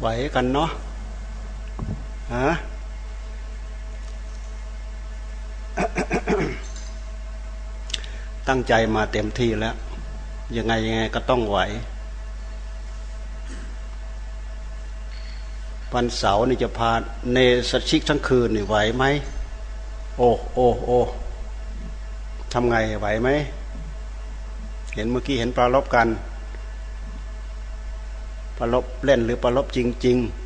ไหวกันเนาะฮะตั้งใจมาเต็มที่แล้ว ยังไงยังไงก็ต้องไหววันเสาร์นี่จะพาเนสชิกทั้งคืนนี่ไหวไหม โอ้โอ้โอ้ทำไงไหวไหม เห็นเมื่อกี้เห็นปลาลบกัน ปลาลบเล่นหรือปลาลบจริง ๆ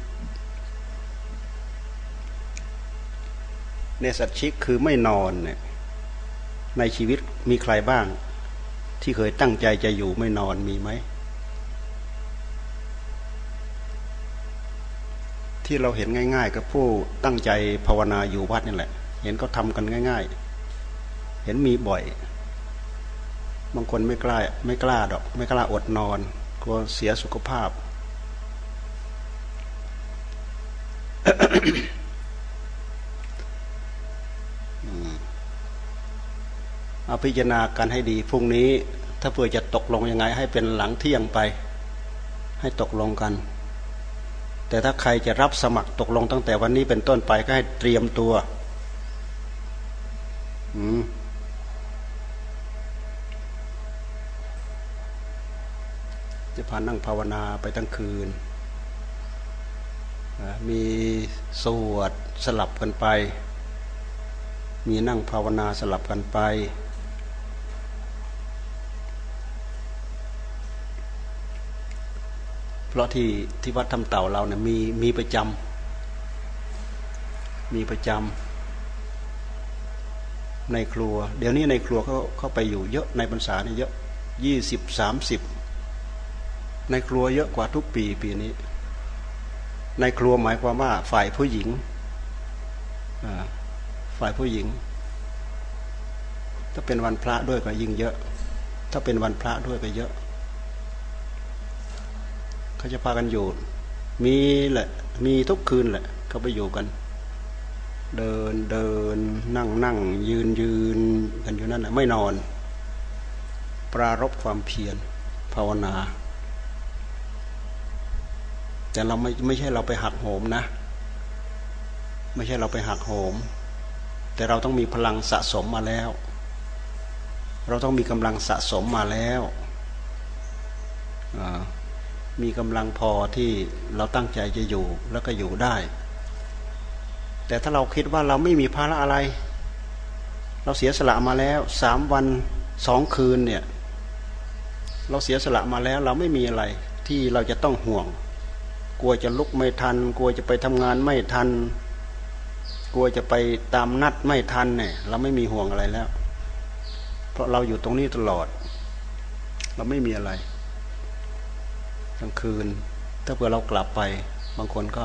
เนสัตชิกคือไม่นอนเนี่ยในชีวิตมีใครบ้าง ที่เคยตั้งใจจะอยู่ไม่นอนมีไหม ที่เราเห็นง่าย ๆ กับผู้ตั้งใจภาวนาอยู่วัดนี่แหละ เห็นเขาทำกันง่าย ๆ เห็นมีบ่อย บางคนไม่กล้าไม่กล้าดอก ไม่กล้าอดนอนกลัวเสียสุขภาพ เอาพิจารณากันให้ดีพรุ่งนี้ ถ้าเพื่อจะตกลงยังไง ให้เป็นหลังเที่ยงไป ให้ตกลงกัน แต่ถ้าใครจะรับสมัครตกลงตั้งแต่วันนี้เป็นต้นไปก็ให้เตรียมตัวจะพานั่งภาวนาไปทั้งคืน มีสวดสลับกันไป มีนั่งภาวนาสลับกันไปเพราะที่ที่วัดทำเต่าเราเนี่ยมีมีประจำมีประจำในครัว เดี๋ยวนี้ในครัวเขาเขาไปอยู่เยอะในพรรษานี่เยอะยี่สิบสามสิบในครัวเยอะกว่าทุกปีปีนี้ ในครัวหมายความว่า ฝ่ายผู้หญิงฝ่ายผู้หญิง ถ้าเป็นวันพระด้วยก็ยิ่งเยอะ ถ้าเป็นวันพระด้วยก็เยอะเขาจะพากันอยู่ มีแหละ มีทุกคืนแหละ เขาไปอยู่กัน เดินเดิน นั่งนั่งยืนยืนกันอยู่นั่นแหละไม่นอน ปรารบความเพียรภาวนา แต่เราไม่ไม่ใช่เราไปหักโหมนะ ไม่ใช่เราไปหักโหม แต่เราต้องมีพลังสะสมมาแล้ว เราต้องมีกำลังสะสมมาแล้วมีกำลังพอที่เราตั้งใจจะอยู่แล้วก็อยู่ได้ แต่ถ้าเราคิดว่าเราไม่มีภาระอะไร เราเสียสละมาแล้วสามวันสองคืนเนี่ย เราเสียสละมาแล้ว เราไม่มีอะไรที่เราจะต้องห่วง กลัวจะลุกไม่ทัน กลัวจะไปทำงานไม่ทัน กลัวจะไปตามนัดไม่ทันเนี่ย เราไม่มีห่วงอะไรแล้ว เพราะเราอยู่ตรงนี้ตลอด เราไม่มีอะไรกลางคืน ถ้าเผื่อเรากลับไป บางคนก็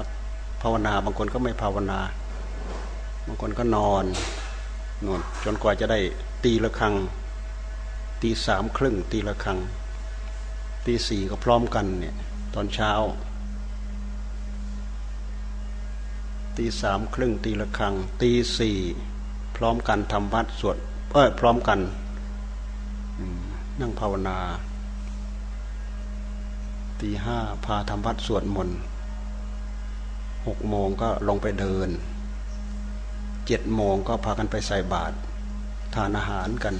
ภาวนา บางคนก็ไม่ภาวนา บางคนก็นอนนอนจนกว่าจะได้ตีละครังตีสามครึ่งตีละครังตีสี่ก็พร้อมกันเนี่ย ตอนเช้า ตีสามครึ่งตีละครังตีสี่พร้อมกันทำวัดสวดเออพร้อมกันนั่งภาวนา ตีห้าพาทำวัดสวดมนต์หกโมงก็ลงไปเดินเจ็ดโมงก็พากันไปใส่บาตรทานอาหารกัน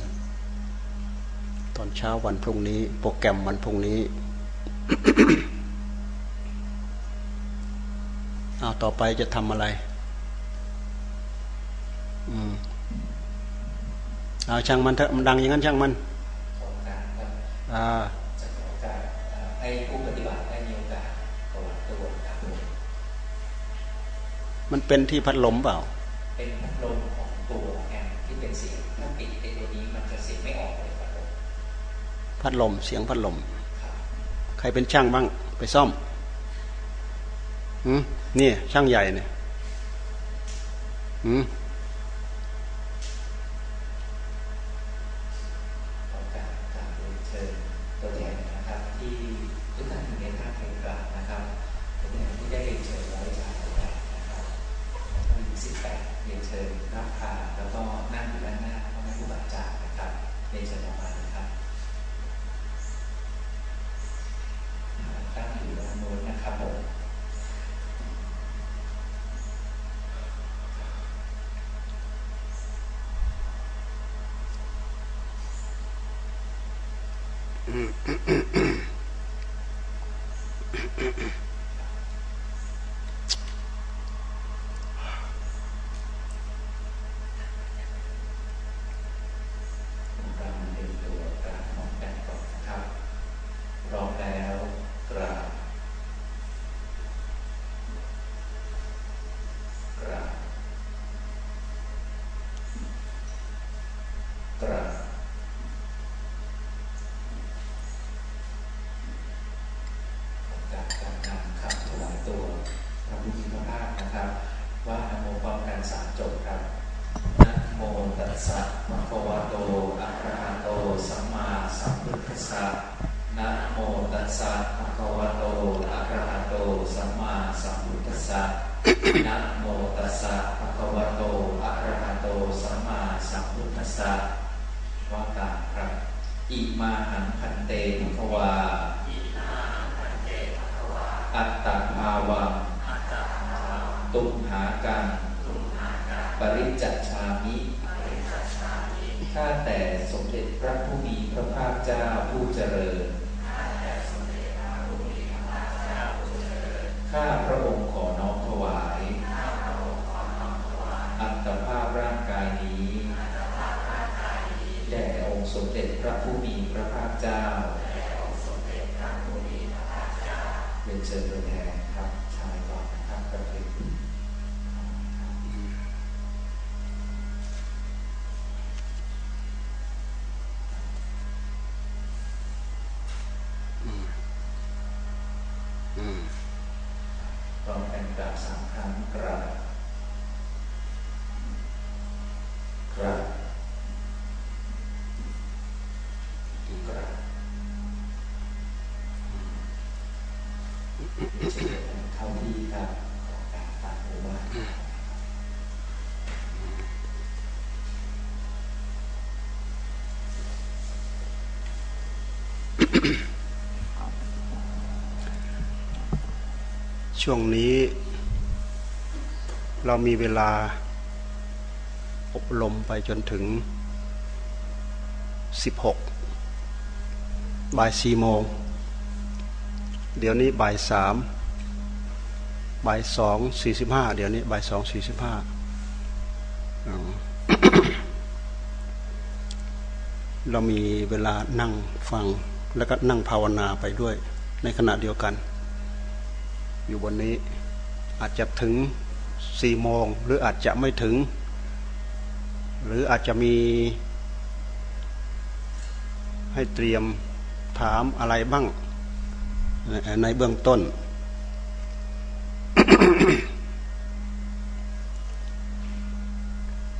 ตอนเช้าวันพรุ่งนี้ โปรแกรมวันพรุ่งนี้ เอาต่อไปจะทำอะไรอืมเอาช่างมันเถอะมันดังอย่างนั้นช่างมันอ่าให้ผู้ปฏิบัติได้มีโอกาสประวัติกระบวนการมันเป็นที่พัดลมเปล่า เป็นพัดลมของตัวแอมที่เป็นเสียงถ้าปิดไอ้ตัวนี้มันจะเสียงไม่ออกเลยพัดลมพัดลมเสียงพัดลม ใครเป็นช่างบ้างไปซ่อม นี่ช่างใหญ่เนี่ย ช่วงนี้ เรามีเวลาอบรมไปจนถึง 16 บ่ายสี่โมง เดี๋ยวนี้บ่ายสามบ่ายสองสี่สิบห้าเดี๋ยวนี้บ่ายสองสี่สิบห้าเรามีเวลานั่งฟังแล้วก็นั่งภาวนาไปด้วยในขณะเดียวกัน อยู่บนนี้อาจจะถึงสี่โมงหรืออาจจะไม่ถึง หรืออาจจะมีให้เตรียมถามอะไรบ้าง ในเบื้องต้น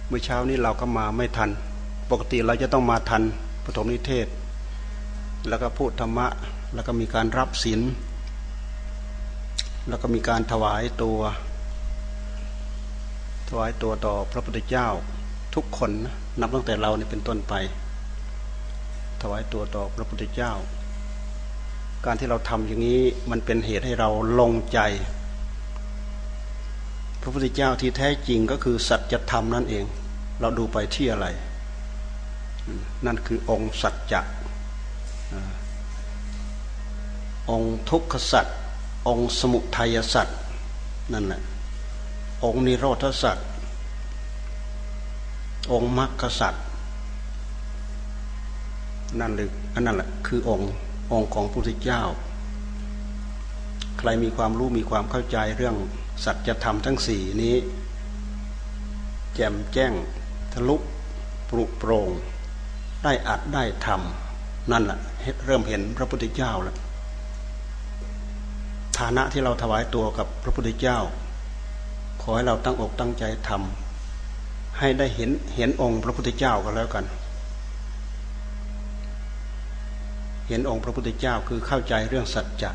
เมื่อเช้านี้เราก็มาไม่ทัน ปกติเราจะต้องมาทันปฐมนิเทศ แล้วก็พูดธรรมะ แล้วก็มีการรับศีล แล้วก็มีการถวายตัว ถวายตัวต่อพระพุทธเจ้าทุกคนนะนับตั้งแต่เราเนี่เป็นต้นไป ถวายตัวต่อพระพุทธเจ้า การที่เราทำอย่างนี้มันเป็นเหตุให้เราลงใจ พระพุทธเจ้าที่แท้จริงก็คือสัจธรรมนั่นเอง เราดูไปที่อะไร นั่นคือองค์สัจจะองค์ทุกขสัจ องค์สมุทัยสัตว์นั่นแหละองค์นิโรธสัตว์องค์มรรคสัตว์นั่นเลยอันนั่นแหละคือองค์องค์ของพระพุทธเจ้า ใครมีความรู้มีความเข้าใจเรื่องสัจธรรมทั้งสี่นี้ แจ่มแจ้งทะลุปรุโปรงได้อัดได้ทำนั่นแหละเริ่มเห็นพระพุทธเจ้าแล้วานะที่เราถวายตัวกับพระพุทธเจ้า ขอให้เราตั้งอกตั้งใจทำให้ได้เห็นเห็นองค์พระพุทธเจ้ากันแล้วกัน เห็นองค์พระพุทธเจ้าคือเข้าใจเรื่องสัจจะ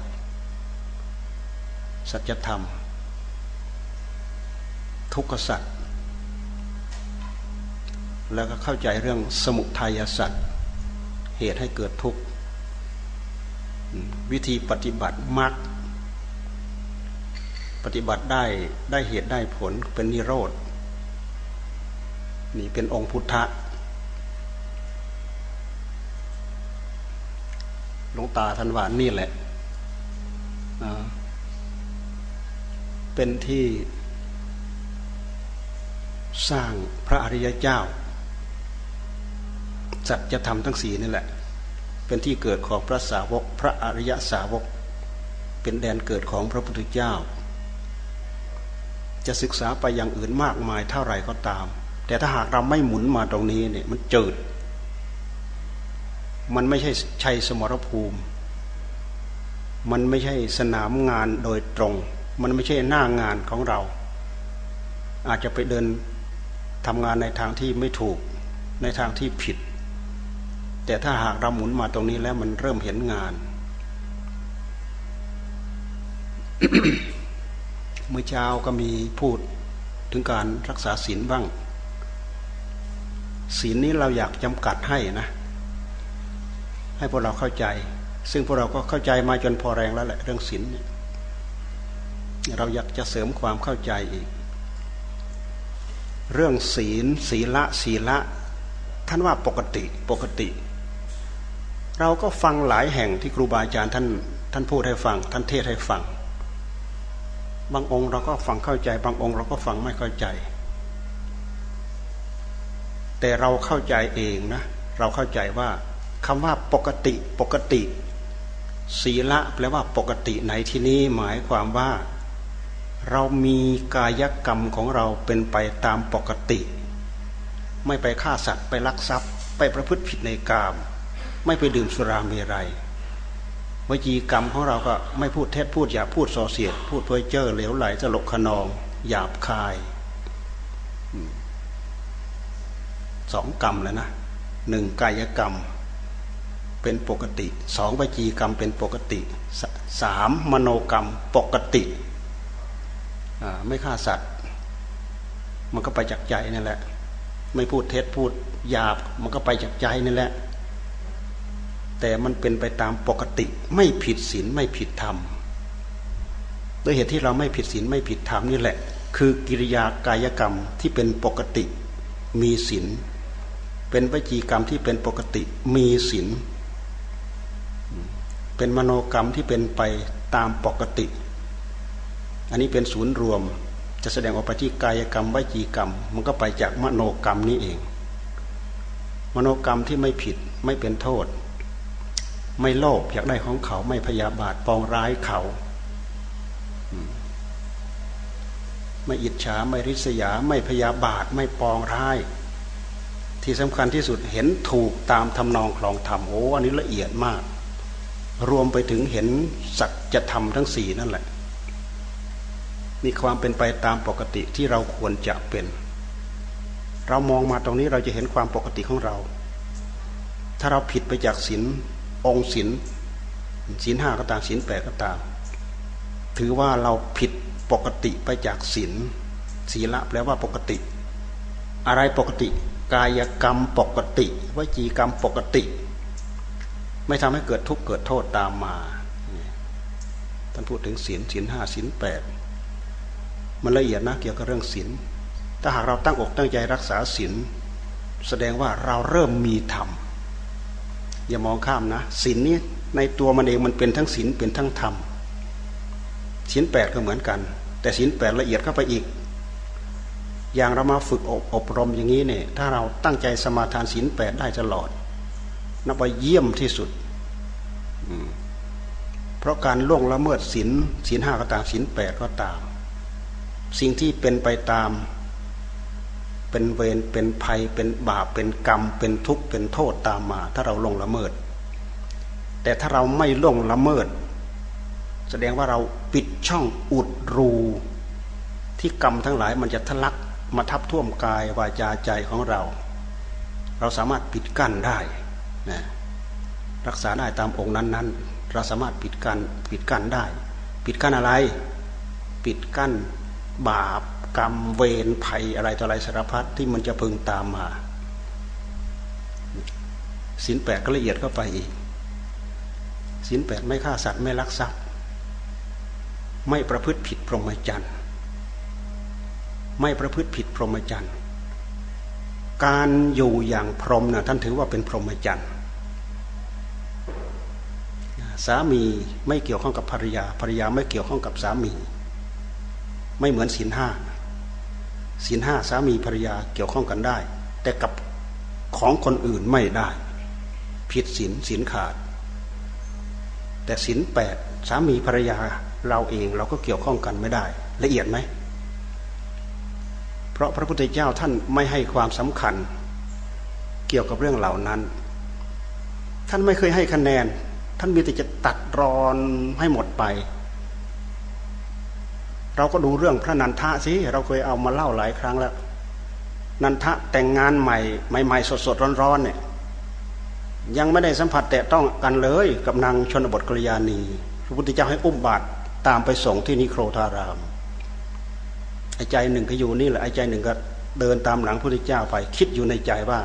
สัจธรรม ทุกขสัจแล้วก็เข้าใจเรื่องสมุทัยสัจเหตุให้เกิดทุกข์วิธีปฏิบัติมรรค ปฏิบัติได้ได้เหตุได้ผลเป็นนิโรธนี่เป็นองค์พุทธะหลวงตาท่านวานนี่แหละ เป็นที่สร้างพระอริยเจ้าสัจธรรมทั้งสี่นี่แหละ เป็นที่เกิดของพระสาวก พระอริยสาวก เป็นแดนเกิดของพระพุทธเจ้า จะศึกษาไปอย่างอื่นมากมายเท่าไหร่ก็ตาม แต่ถ้าหากเราไม่หมุนมาตรงนี้เนี่ยมันจิดมันไม่ใช่ชัยสมรภูมิ มันไม่ใช่สนามงานโดยตรง มันไม่ใช่หน้างานของเรา อาจจะไปเดินทำงานในทางที่ไม่ถูกในทางที่ผิด แต่ถ้าหากเราหมุนมาตรงนี้แล้วมันเริ่มเห็นงาน เมื่อเช้าก็มีพูดถึงการรักษาศีลบ้าง ศีลนี้เราอยากจำกัดให้นะ ให้พวกเราเข้าใจ ซึ่งพวกเราก็เข้าใจมาจนพอแรงแล้วแหละเรื่องศีลเนี่ยเราอยากจะเสริมความเข้าใจอีก เรื่องศีล ศีละศีละ ท่านว่าปกติปกติ เราก็ฟังหลายแห่งที่ครูบาอาจารย์ท่านท่านพูดให้ฟัง ท่านเทศให้ฟัง บางองค์เราก็ฟังเข้าใจ บางองค์เราก็ฟังไม่เข้าใจ แต่เราเข้าใจเองนะ เราเข้าใจว่าคำว่าปกติปกติ ศีละแปลว่าปกติในที่นี้หมายความว่า เรามีกายกรรมของเราเป็นไปตามปกติ ไม่ไปฆ่าสัตว์ไปลักทรัพย์ ไปประพฤติผิดในกาม ไม่ไปดื่มสุราเมรัย วจีกรรมของเราก็ไม่พูดเท็จพูดหยาพูดส่อเสียด พูดเพ้อเจ้อเหลวไหลตลกขนอง หยาบคายสองกรรมแล้วนะหนึ่งกายกรรม เป็นปกติสองวจีกรรมเป็นปกติสามมโนกรรมปกติไม่ฆ่าสัตว์ มันก็ไปจากใจนั่นแหละ ไม่พูดเท็จพูดหยาบ มันก็ไปจากใจนั่นแหละ แต่มันเป็นไปตามปกติไม่ผิดศีลไม่ผิดธรรมโดยเหตุที่เราไม่ผิดศีลไม่ผิดธรรมนี่แหละ คือกิริยากายกรรมที่เป็นปกติมีศีลเป็นวิจีกรรมที่เป็นปกติมีศีลเป็นมโนกรรมที่เป็นไปตามปกติ อันนี้เป็นศูนย์รวมจะแสดงออกไปที่กายกรรมวิจีกรรม มันก็ไปจากมโนกรรมนี้เอง มโนกรรมที่ไม่ผิดไม่เป็นโทษ ไม่โลภอยากได้ของเขาไม่พยาบาทปองร้ายเขา ไม่อิจฉาไม่ริษยา ไม่พยาบาทไม่ปองร้าย ที่สำคัญที่สุดเห็นถูกตามทำนองคลองธรรมโอ้อันนี้ละเอียดมาก รวมไปถึงเห็นสัจธรรมทั้งสี่นั่นแหละ มีความเป็นไปตามปกติที่เราควรจะเป็น เรามองมาตรงนี้เราจะเห็นความปกติของเรา ถ้าเราผิดไปจากศีล องศีลศีลห้าก็ตามศีลแปดก็ตาม ถือว่าเราผิดปกติไปจากศีลศีละแปลว่าปกติ อะไรปกติ กายกรรมปกติวจีกรรมปกติ ไม่ทำให้เกิดทุกข์เกิดโทษตามมาท่านพูดถึงศีลศีลห้าศีลแปดมันละเอียดนะเกี่ยวกับเรื่องศีลถ้าหากเราตั้งอกตั้งใจรักษาศีลแสดงว่าเราเริ่มมีธรรม อย่ามองข้ามนะศีลนี้ในตัวมันเองมันเป็นทั้งศีลเป็นทั้งธรรมศีลแปดก็เหมือนกัน แต่ศีลแปดละเอียดเข้าไปอีก อย่างเรามาฝึกอบอบรมอย่างนี้เนี่ย ถ้าเราตั้งใจสมาทานศีลแปดได้ตลอด นับว่าเยี่ยมที่สุดเพราะการล่วงละเมิดศีลศีลห้าก็ตามศีลแปดก็ตาม สิ่งที่เป็นไปตาม เป็นเวรเป็นภัยเป็นบาปเป็นกรรม เป็นทุกข์เป็นโทษตามมา ถ้าเราลงละเมิด แต่ถ้าเราไม่ลงละเมิด แสดงว่าเราปิดช่องอุดรู ที่กรรมทั้งหลายมันจะทะลักมาทับท่วมกายวาจาใจของเรา เราสามารถปิดกั้นได้นะรักษาได้ตามองค์นั้น ๆ เราสามารถปิดกั้นปิดกั้นได้ ปิดกั้นอะไร ปิดกั้นบาป กรรมเวรภัยอะไรต่ออะไรสารพัดที่มันจะพึงตามมาสินแปดก็ละเอียดเข้าไปอีกสินแปดไม่ฆ่าสัตว์ไม่ลักทรัพย์ ไม่ประพฤติผิดพรหมจรรย์ไม่ประพฤติผิดพรหมจรรย์การอยู่อย่างพรหมนะท่านถือว่าเป็นพรหมจรรย์สามีไม่เกี่ยวข้องกับภรรยาภรรยาไม่เกี่ยวข้องกับสามี ไม่เหมือนศีลห้า ศีลห้าสามีภรรยาเกี่ยวข้องกันได้ แต่กับของคนอื่นไม่ได้ ผิดศีลศีลขาด แต่ศีลแปดสามีภรรยาเราเองเราก็เกี่ยวข้องกันไม่ได้ ละเอียดไหม เพราะพระพุทธเจ้าท่านไม่ให้ความสำคัญ เกี่ยวกับเรื่องเหล่านั้น ท่านไม่เคยให้คะแนน ท่านมีแต่จะตัดรอนให้หมดไป เราก็ดูเรื่องพระนันทะสิเราเคยเอามาเล่าหลายครั้งแล้ว นันทะแต่งงานใหม่ใหม่ๆสดๆร้อนๆเนี่ยยังไม่ได้สัมผัสแตะต้องกันเลยกับนางชนบทกริยานีพระพุทธเจ้าให้อุ้มบาตรตามไปส่งที่นิโครธารามไอ้ใจหนึ่งก็อยู่นี่แหละไอ้ใจหนึ่งก็เดินตามหลังพระพุทธเจ้าไป คิดอยู่ในใจว่า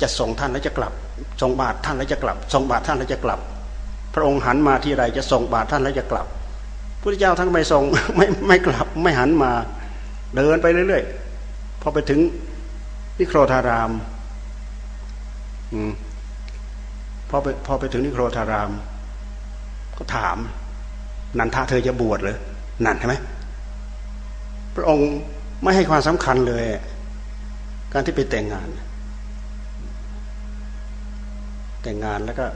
จะส่งท่านแล้วจะกลับส่งบาตรท่านแล้วจะกลับส่งบาตรท่านแล้วจะกลับ พระองค์หันมาที่ไรจะส่งบาตรท่านแล้วจะกลับ พุทธเจ้าท่านไม่ส่งไม่ไม่กลับไม่หันมา เดินไปเรื่อยๆพอไปถึงนิโครธารามอพอไปพอไปถึงนิโครธาราม ก็ถาม นันทาเธอจะบวชเลยนั่นใช่ไหมพระองค์ไม่ให้ความสำคัญเลย การที่ไปแต่งงาน แต่งงานแล้วก็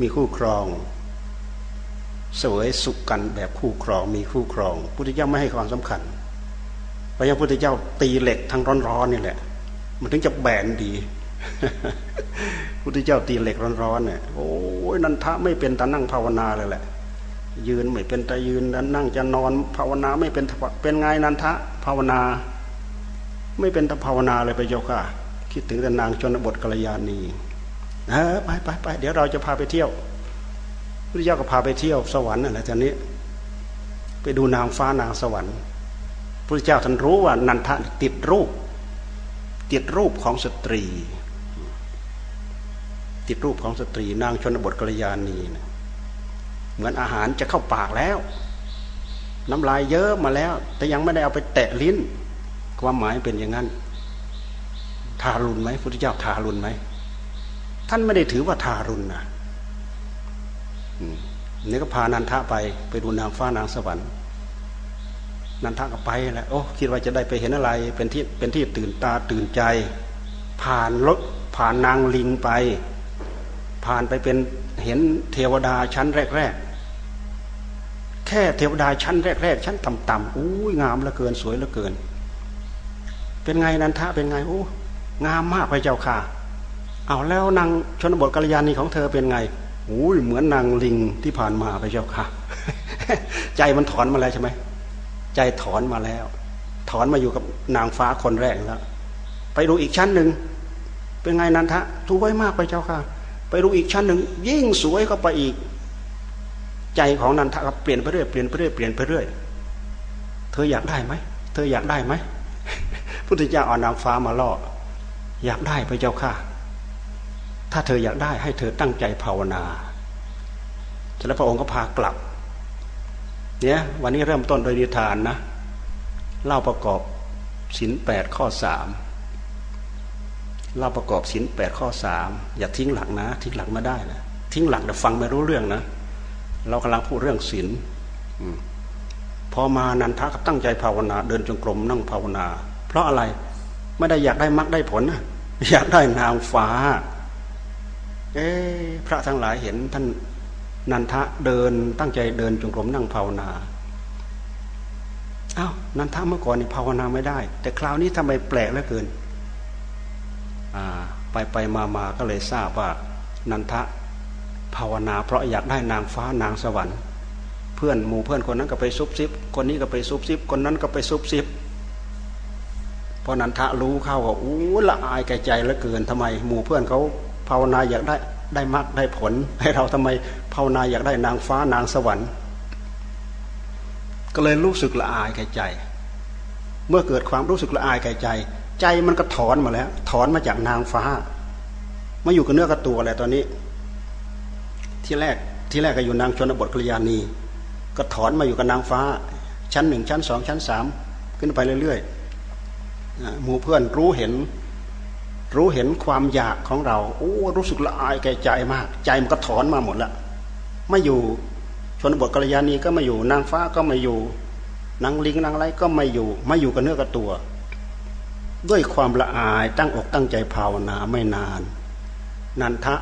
มีคู่ครอง สวยสุขกันแบบคู่ครองมีคู่ครองพุทธเจ้าไม่ให้ความสำคัญพระยาพุทธเจ้าตีเหล็กทั้งร้อนๆนี่แหละ มันถึงจะแบนดีพุทธเจ้าตีเหล็กร้อนๆเนี่ยโอ้ยนันทะไม่เป็นตานั่งภาวนาเลยแหละ ยืนไม่เป็นตายืนนั่งจะนอนภาวนาไม่เป็นเป็นไงนันทะภาวนา ไม่เป็นตภาวนาเลยไปโยค่ะ คิดถึงแต่นางชนบทกัลยาณีเออไปไปไปเดี๋ยวเราจะพาไปเที่ยว พุทธเจ้าก็พาไปเที่ยวสวรรค์นั่นแหละทีนี้ ไปดูนางฟ้านางสวรรค์พุทธเจ้าท่านรู้ว่านันทะติดรูป ติดรูปของสตรี ติดรูปของสตรี นางชนบทกัลยาณีนะเหมือนอาหารจะเข้าปากแล้ว น้ำลายเยอะมาแล้ว แต่ยังไม่ได้เอาไปแตะลิ้น ความหมายเป็นอย่างนั้น ทารุณไหมพุทธเจ้าทารุณไหมท่านไม่ได้ถือว่าทารุณนะ นี่ก็พานันทะไปไปดูนางฟ้านางสวรรค์นันทะก็ไปแหละโอ้คิดว่าจะได้ไปเห็นอะไร เป็นที่เป็นที่ตื่นตาตื่นใจ ผ่านรถผ่านนางลิงไป ผ่านไปเป็นเห็นเทวดาชั้นแรกๆ แค่เทวดาชั้นแรกๆ ชั้นต่ำๆอู้ยงามเหลือเกินสวยเหลือเกิน เป็นไงนันทะเป็นไงโอ้งามมากพระเจ้าค่ะ เอาแล้วนางชนบทกัลยาณีของเธอเป็นไง อู้ยเหมือนนางลิงที่ผ่านมาพระเจ้าค่ะ ใจมันถอนมาแล้วใช่ไหมใจถอนมาแล้ว ถอนมาอยู่กับนางฟ้าคนแรกแล้ว ไปดูอีกชั้นหนึ่งเป็นไงนันทะทุไว้มากพระเจ้าค่ะ ไปดูอีกชั้นหนึ่งยิ่งสวยเข้าไปอีก ใจของนันทะเปลี่ยนไปเรื่อยเปลี่ยนไปเรื่อยเปลี่ยนไปเรื่อยเธออยากได้ไหมเธออยากได้ไหมพุทธเจ้าเอานางฟ้ามาล่ออยากได้พระเจ้าค่ะ ถ้าเธออยากได้ให้เธอตั้งใจภาวนาแล้วพระองค์ก็พากลับ เนี่ยวันนี้เริ่มต้นโดยนิทานนะเล่าประกอบศินแปดข้อสามเราประกอบศีลแปดข้อสามอย่าทิ้งหลักนะ ทิ้งหลักมาได้นะทิ้งหลักแต่ฟังไม่รู้เรื่องนะ เรากำลังพูดเรื่องศีลพอมานันทะก็ตั้งใจภาวนา เดินจงกรมนั่งภาวนา เพราะอะไรไม่ได้อยากได้มรรคได้ผลนะอยากได้นางฟ้า เอ๊พระทั้งหลายเห็นท่านนันทะเดินตั้งใจเดินจงกรมนั่งภาวนาอา้าวนันทะเมื่อก่อนนี่ภาวนาไม่ได้ แต่คราวนี้ทำไมแปลกเหลือเกินไปไปมามาก็เลยทราบว่า นันทะภาวนา เพราะอยากได้นางฟ้านางสวรรค์ เพื่อนหมู่เพื่อนคนนั้นก็ไปซุบซิบ คนนี้ก็ไปซุบซิบ คนนั้นก็ไปซุบซิบพอนันทะรู้เข้าว่าอู้ละอายแก่ใจเหลือเกินทำไม หมู่เพื่อนเขา ภาวนาอยากได้ได้มากได้ผล ให้เราทำไมภาวนาอยากได้นางฟ้านางสวรรค์ ก็เลยรู้สึกละอายแก่ใจ เมื่อเกิดความรู้สึกละอายแก่ใจ ใจมันก็ถอนมาแล้ว ถอนมาจากนางฟ้า มาอยู่กับเนื้อกับตัวอะไรตอนนี้ ที่แรกที่แรกก็อยู่นางชนบทกลยานี ก็ถอนมาอยู่กับนางฟ้า ชั้นหนึ่งชั้นสองชั้นสามขึ้นไปเรื่อยๆหมู่เพื่อนรู้เห็น รู้เห็นความอยากของเราโอ้รู้สึกละอายแก่ใจมาก ใจมันก็ถอนมาหมดละไม่อยู่ชนบทกัลยาณีก็ไม่อยู่นางฟ้าก็ไม่อยู่นางลิงนางไรก็ไม่อยู่ไม่อยู่กับเนื้อกับตัว ด้วยความละอายตั้งอกตั้งใจภาวนาไม่นาน นันทะ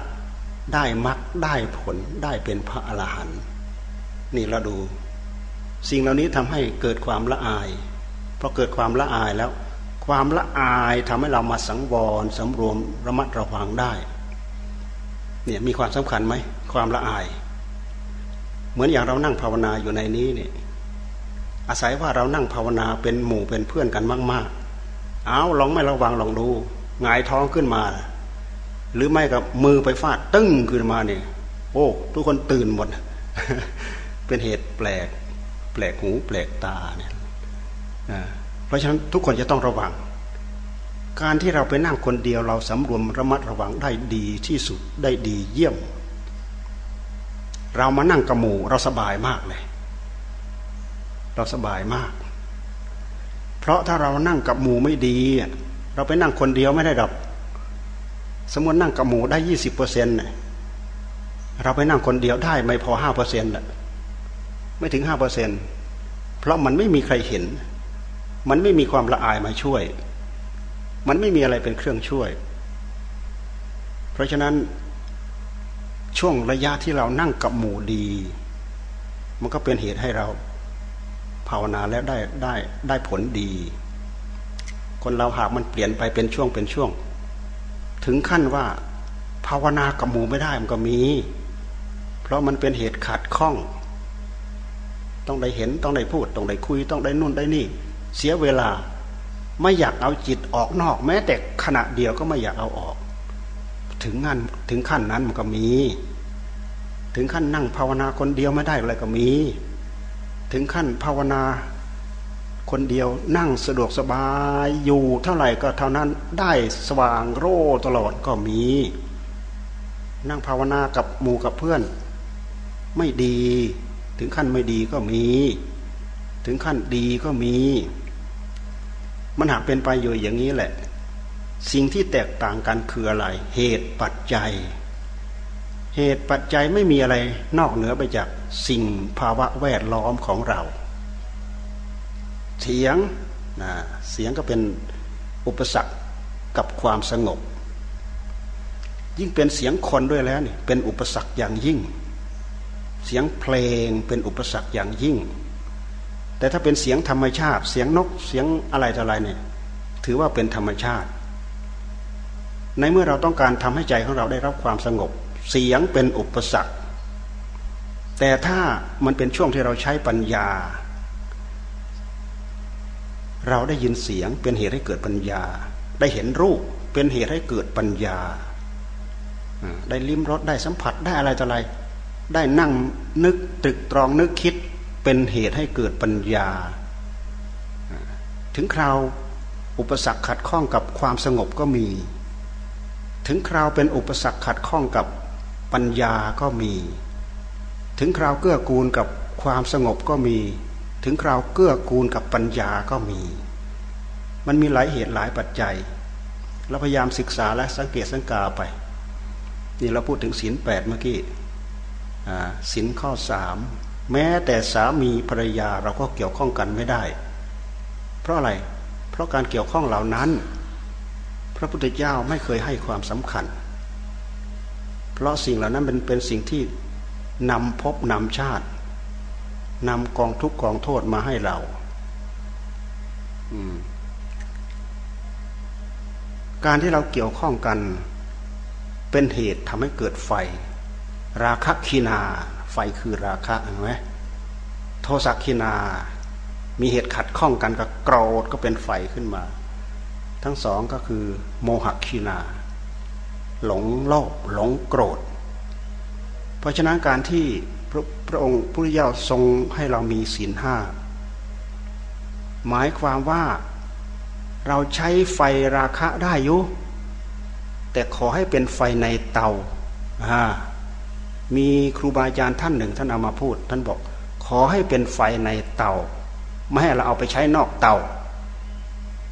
ได้มรรคได้ผลได้เป็นพระอรหันต์นี่เราดู สิ่งเหล่านี้ทำให้เกิดความละอายพอเกิดความละอายแล้ว ความละอายทำให้เรามาสังวรสำรวมระมัดระวังได้ เนี่ยมีความสำคัญไหมความละอาย เหมือนอย่างเรานั่งภาวนาอยู่ในนี้เนี่ยอาศัยว่าเรานั่งภาวนาเป็นหมู่เป็นเพื่อนกันมาก ๆ เอาลองไม่ระวังลองดูหงายท้องขึ้นมา หรือไม่กับมือไปฟาดตึ้งขึ้นมาเนี่ย โอ้ทุกคนตื่นหมด เป็นเหตุแปลก แปลกหูแปลกตาเนี่ยเพ ราะฉะนั้นทุกคนจะต้องระวัง การที่เราไปนั่งคนเดียวเราสำรวมระมัดระวังได้ดีที่สุดได้ดีเยี่ยม เรามานั่งกระหมูเราสบายมากเลย เราสบายมาก เพราะถ้าเรานั่งกับหมูไม่ดี เราไปนั่งคนเดียวไม่ได้ดอกสมมตินั่งกับหมูได้ยี่สิบเปอร์เซ็นต์เราไปนั่งคนเดียวได้ไม่พอห้าเปอร์เซ็นต์ไม่ถึงห้าเปอร์เซ็นต์เพราะมันไม่มีใครเห็น มันไม่มีความละอายมาช่วย มันไม่มีอะไรเป็นเครื่องช่วย เพราะฉะนั้นช่วงระยะที่เรานั่งกับหมู่ดี มันก็เป็นเหตุให้เราภาวนาแล้วได้ได้ได้ผลดี คนเราหากมันเปลี่ยนไปเป็นช่วงเป็นช่วง ถึงขั้นว่า ภาวนากับหมู่ไม่ได้มันก็มี เพราะมันเป็นเหตุขัดข้อง ต้องได้เห็นต้องได้พูด ต้องได้คุย ต้องได้นู่นได้นี่ เสียเวลา ไม่อยากเอาจิตออกนอก แม้แต่ขณะเดียวก็ไม่อยากเอาออก ถึงงั้นถึงขั้นนั้นมันก็มี ถึงขั้นนั่งภาวนาคนเดียวไม่ได้อะไรก็มี ถึงขั้นภาวนาคนเดียวนั่งสะดวกสบายอยู่เท่าไหร่ก็เท่านั้นได้สว่างโร่ตลอดก็มี นั่งภาวนากับหมู่กับเพื่อน ไม่ดี ถึงขั้นไม่ดีก็มี ถึงขั้นดีก็มี มันหากเป็นไปอยู่อย่างนี้แหละ สิ่งที่แตกต่างกันคืออะไร เหตุปัจจัย เหตุปัจจัยไม่มีอะไรนอกเหนือไปจากสิ่งภาวะแวดล้อมของเรา เสียงนะเสียงก็เป็นอุปสรรคกับความสงบ ยิ่งเป็นเสียงคนด้วยแล้วนี่เป็นอุปสรรคอย่างยิ่ง เสียงเพลงเป็นอุปสรรคอย่างยิ่ง แต่ถ้าเป็นเสียงธรรมชาติ เสียงนกเสียงอะไรต่ออะไรเนี่ย ถือว่าเป็นธรรมชาติ ในเมื่อเราต้องการทำให้ใจของเราได้รับความสงบ เสียงเป็นอุปสรรค แต่ถ้ามันเป็นช่วงที่เราใช้ปัญญา เราได้ยินเสียงเป็นเหตุให้เกิดปัญญา ได้เห็นรูปเป็นเหตุให้เกิดปัญญา ได้ลิ้มรสได้สัมผัสได้อะไรต่ออะไร ได้นั่งนึกตรึกตรองนึกคิด เป็นเหตุให้เกิดปัญญา ถึงคราวอุปสรรคขัดข้องกับความสงบก็มี ถึงคราวเป็นอุปสรรคขัดข้องกับปัญญาก็มี ถึงคราวเกื้อกูลกับความสงบก็มี ถึงคราวเกื้อกูลกับปัญญาก็มี มันมีหลายเหตุหลายปัจจัยเราพยายามศึกษาและสังเกตสังกาไป นี่เราพูดถึงศีลแปดเมื่อกี้ศีลข้อสาม แม้แต่สามีภรรยาเราก็เกี่ยวข้องกันไม่ได้ เพราะอะไร เพราะการเกี่ยวข้องเหล่านั้น พระพุทธเจ้าไม่เคยให้ความสำคัญ เพราะสิ่งเหล่านั้นเป็นเป็นสิ่งที่นำพบนำชาตินำกองทุกกองโทษมาให้เราการที่เราเกี่ยวข้องกันเป็นเหตุทำให้เกิดไฟ ราคะคีนา ไฟคือราคะเห็นไหมโทสักคีนา มีเหตุขัดข้องกันกับโกรธก็เป็นไฟขึ้นมา ทั้งสองก็คือโมหคีนา หลงโลภหลงโกรธ เพราะฉะนั้นการที่พระพระองค์พระเจ้าทรงให้เรามีศีลห้าหมายความว่าเราใช้ไฟราคะได้อยู่แต่ขอให้เป็นไฟในเตาอ่า มีครูบาอาจารย์ท่านหนึ่งท่านเอามาพูด ท่านบอก ขอให้เป็นไฟในเตาไม่ให้เราเอาไปใช้นอกเตา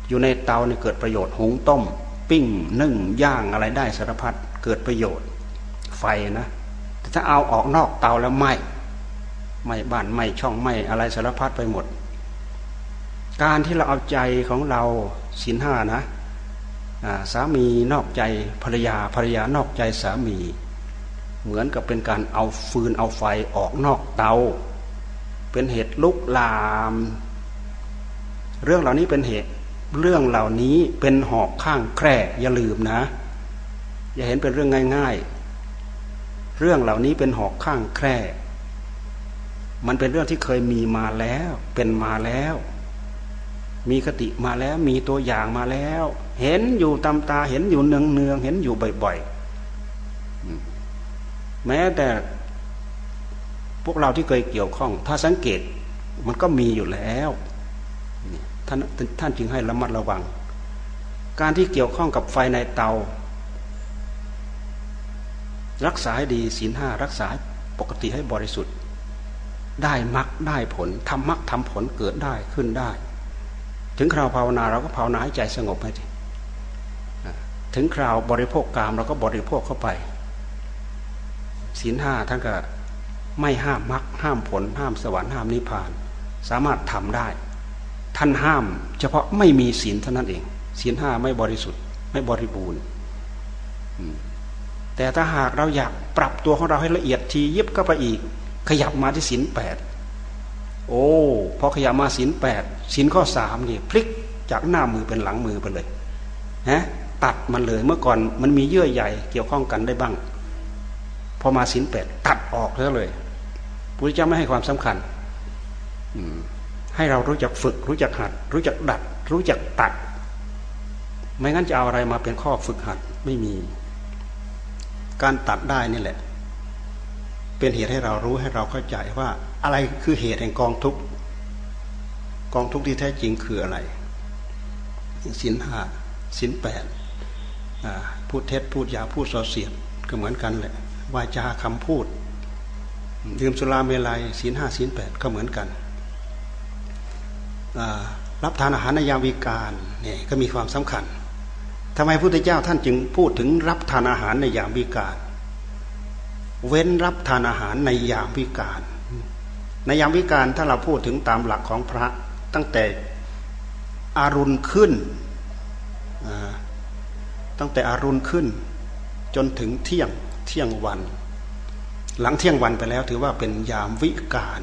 อยู่ในเตาเนี่ยเกิดประโยชน์หุงต้ม ปิ้งนึ่งย่างอะไรได้สารพัดเกิดประโยชน์ ไฟนะแต่ถ้าเอาออกนอกเตาแล้วไหมไหมบ้านไหมช่องไหมอะไรสารพัดไปหมด การที่เราเอาใจของเราศีลห้านะสามีนอกใจภรรยาภรรยานอกใจสามี เหมือนกับเป็นการเอาฟืนเอาไฟออกนอกเตา เป็นเหตุลุกลาม เรื่องเหล่านี้เป็นเหตุเรื่องเหล่านี้เป็นหอกข้างแคร่อย่าลืมนะ อย่าเห็นเป็นเรื่องง่าย ๆ เรื่องเหล่านี้เป็นหอกข้างแคร่มันเป็นเรื่องที่เคยมีมาแล้ว เป็นมาแล้ว มีคติมาแล้ว มีตัวอย่างมาแล้ว เห็นอยู่ตามตาเห็นอยู่เนืองเนืองเห็นอยู่บ่อยๆ แม้แต่พวกเราที่เคยเกี่ยวข้อง ถ้าสังเกตมันก็มีอยู่แล้วท่านท่านจึงให้ระมัดระวัง การที่เกี่ยวข้องกับไฟในเตา รักษาให้ดีศีลห้ารักษาปกติให้บริสุทธิ์ ได้มรรคได้ผลทำมรรคทำผลเกิดได้ขึ้นได้ ถึงคราวภาวนาเราก็ภาวนาให้ใจสงบไปถึงคราวบริโภคกามเราก็บริโภคเข้าไป ศีลห้าท่านก็ไม่ห้ามมรรคห้ามผล ห้ามสวรรค์ห้ามนิพพาน สามารถทำได้ ท่านห้าม เฉพาะไม่มีศีลเท่านั้นเองศีลห้าไม่บริสุทธิ์ ไม่บริบูรณ์แต่ถ้าหากเราอยากปรับตัวของเราให้ละเอียดทียิบก็ไปอีก ขยับมาที่ศีลแปดโอ้พอขยับมาศีลแปดศีลข้อสามนี่พลิกจากหน้ามือเป็นหลังมือไปเลยฮะตัดมันเลยเมื่อก่อนมันมีเยื่อใหญ่เกี่ยวข้องกันได้บ้าง พอมาศีลแปดตัดออกแล้วเลยพุทธเจ้าไม่ให้ความสำคัญให้เรารู้จักฝึก รู้จักหัด รู้จักดัด รู้จักตัด ไม่งั้นจะเอาอะไรมาเป็นข้อฝึกหัดไม่มี การตัดได้นี่แหละ เป็นเหตุให้เรารู้ให้เราเข้าใจว่า อะไรคือเหตุแห่งกองทุกกองทุกที่แท้จริงคืออะไรสินห้าสินแปดพูดเท็จพูดยาพูดส่อเสียดก็เหมือนกันแหละ วาจาคำพูด ดื่มสุราเมลัยสินห้าสินแปดก็เหมือนกัน รับทานอาหารในยามวิการเนี่ยก็มีความสำคัญทำไมพระพุทธเจ้าท่านจึงพูดถึงรับทานอาหารในยามวิการ เว้นรับทานอาหารในยามวิการ ในยามวิการถ้าเราพูดถึงตามหลักของพระตั้งแต่อารุณขึ้น ตั้งแต่อารุณขึ้น จนถึงเที่ยง เที่ยงวัน หลังเที่ยงวันไปแล้วถือว่าเป็นยามวิการ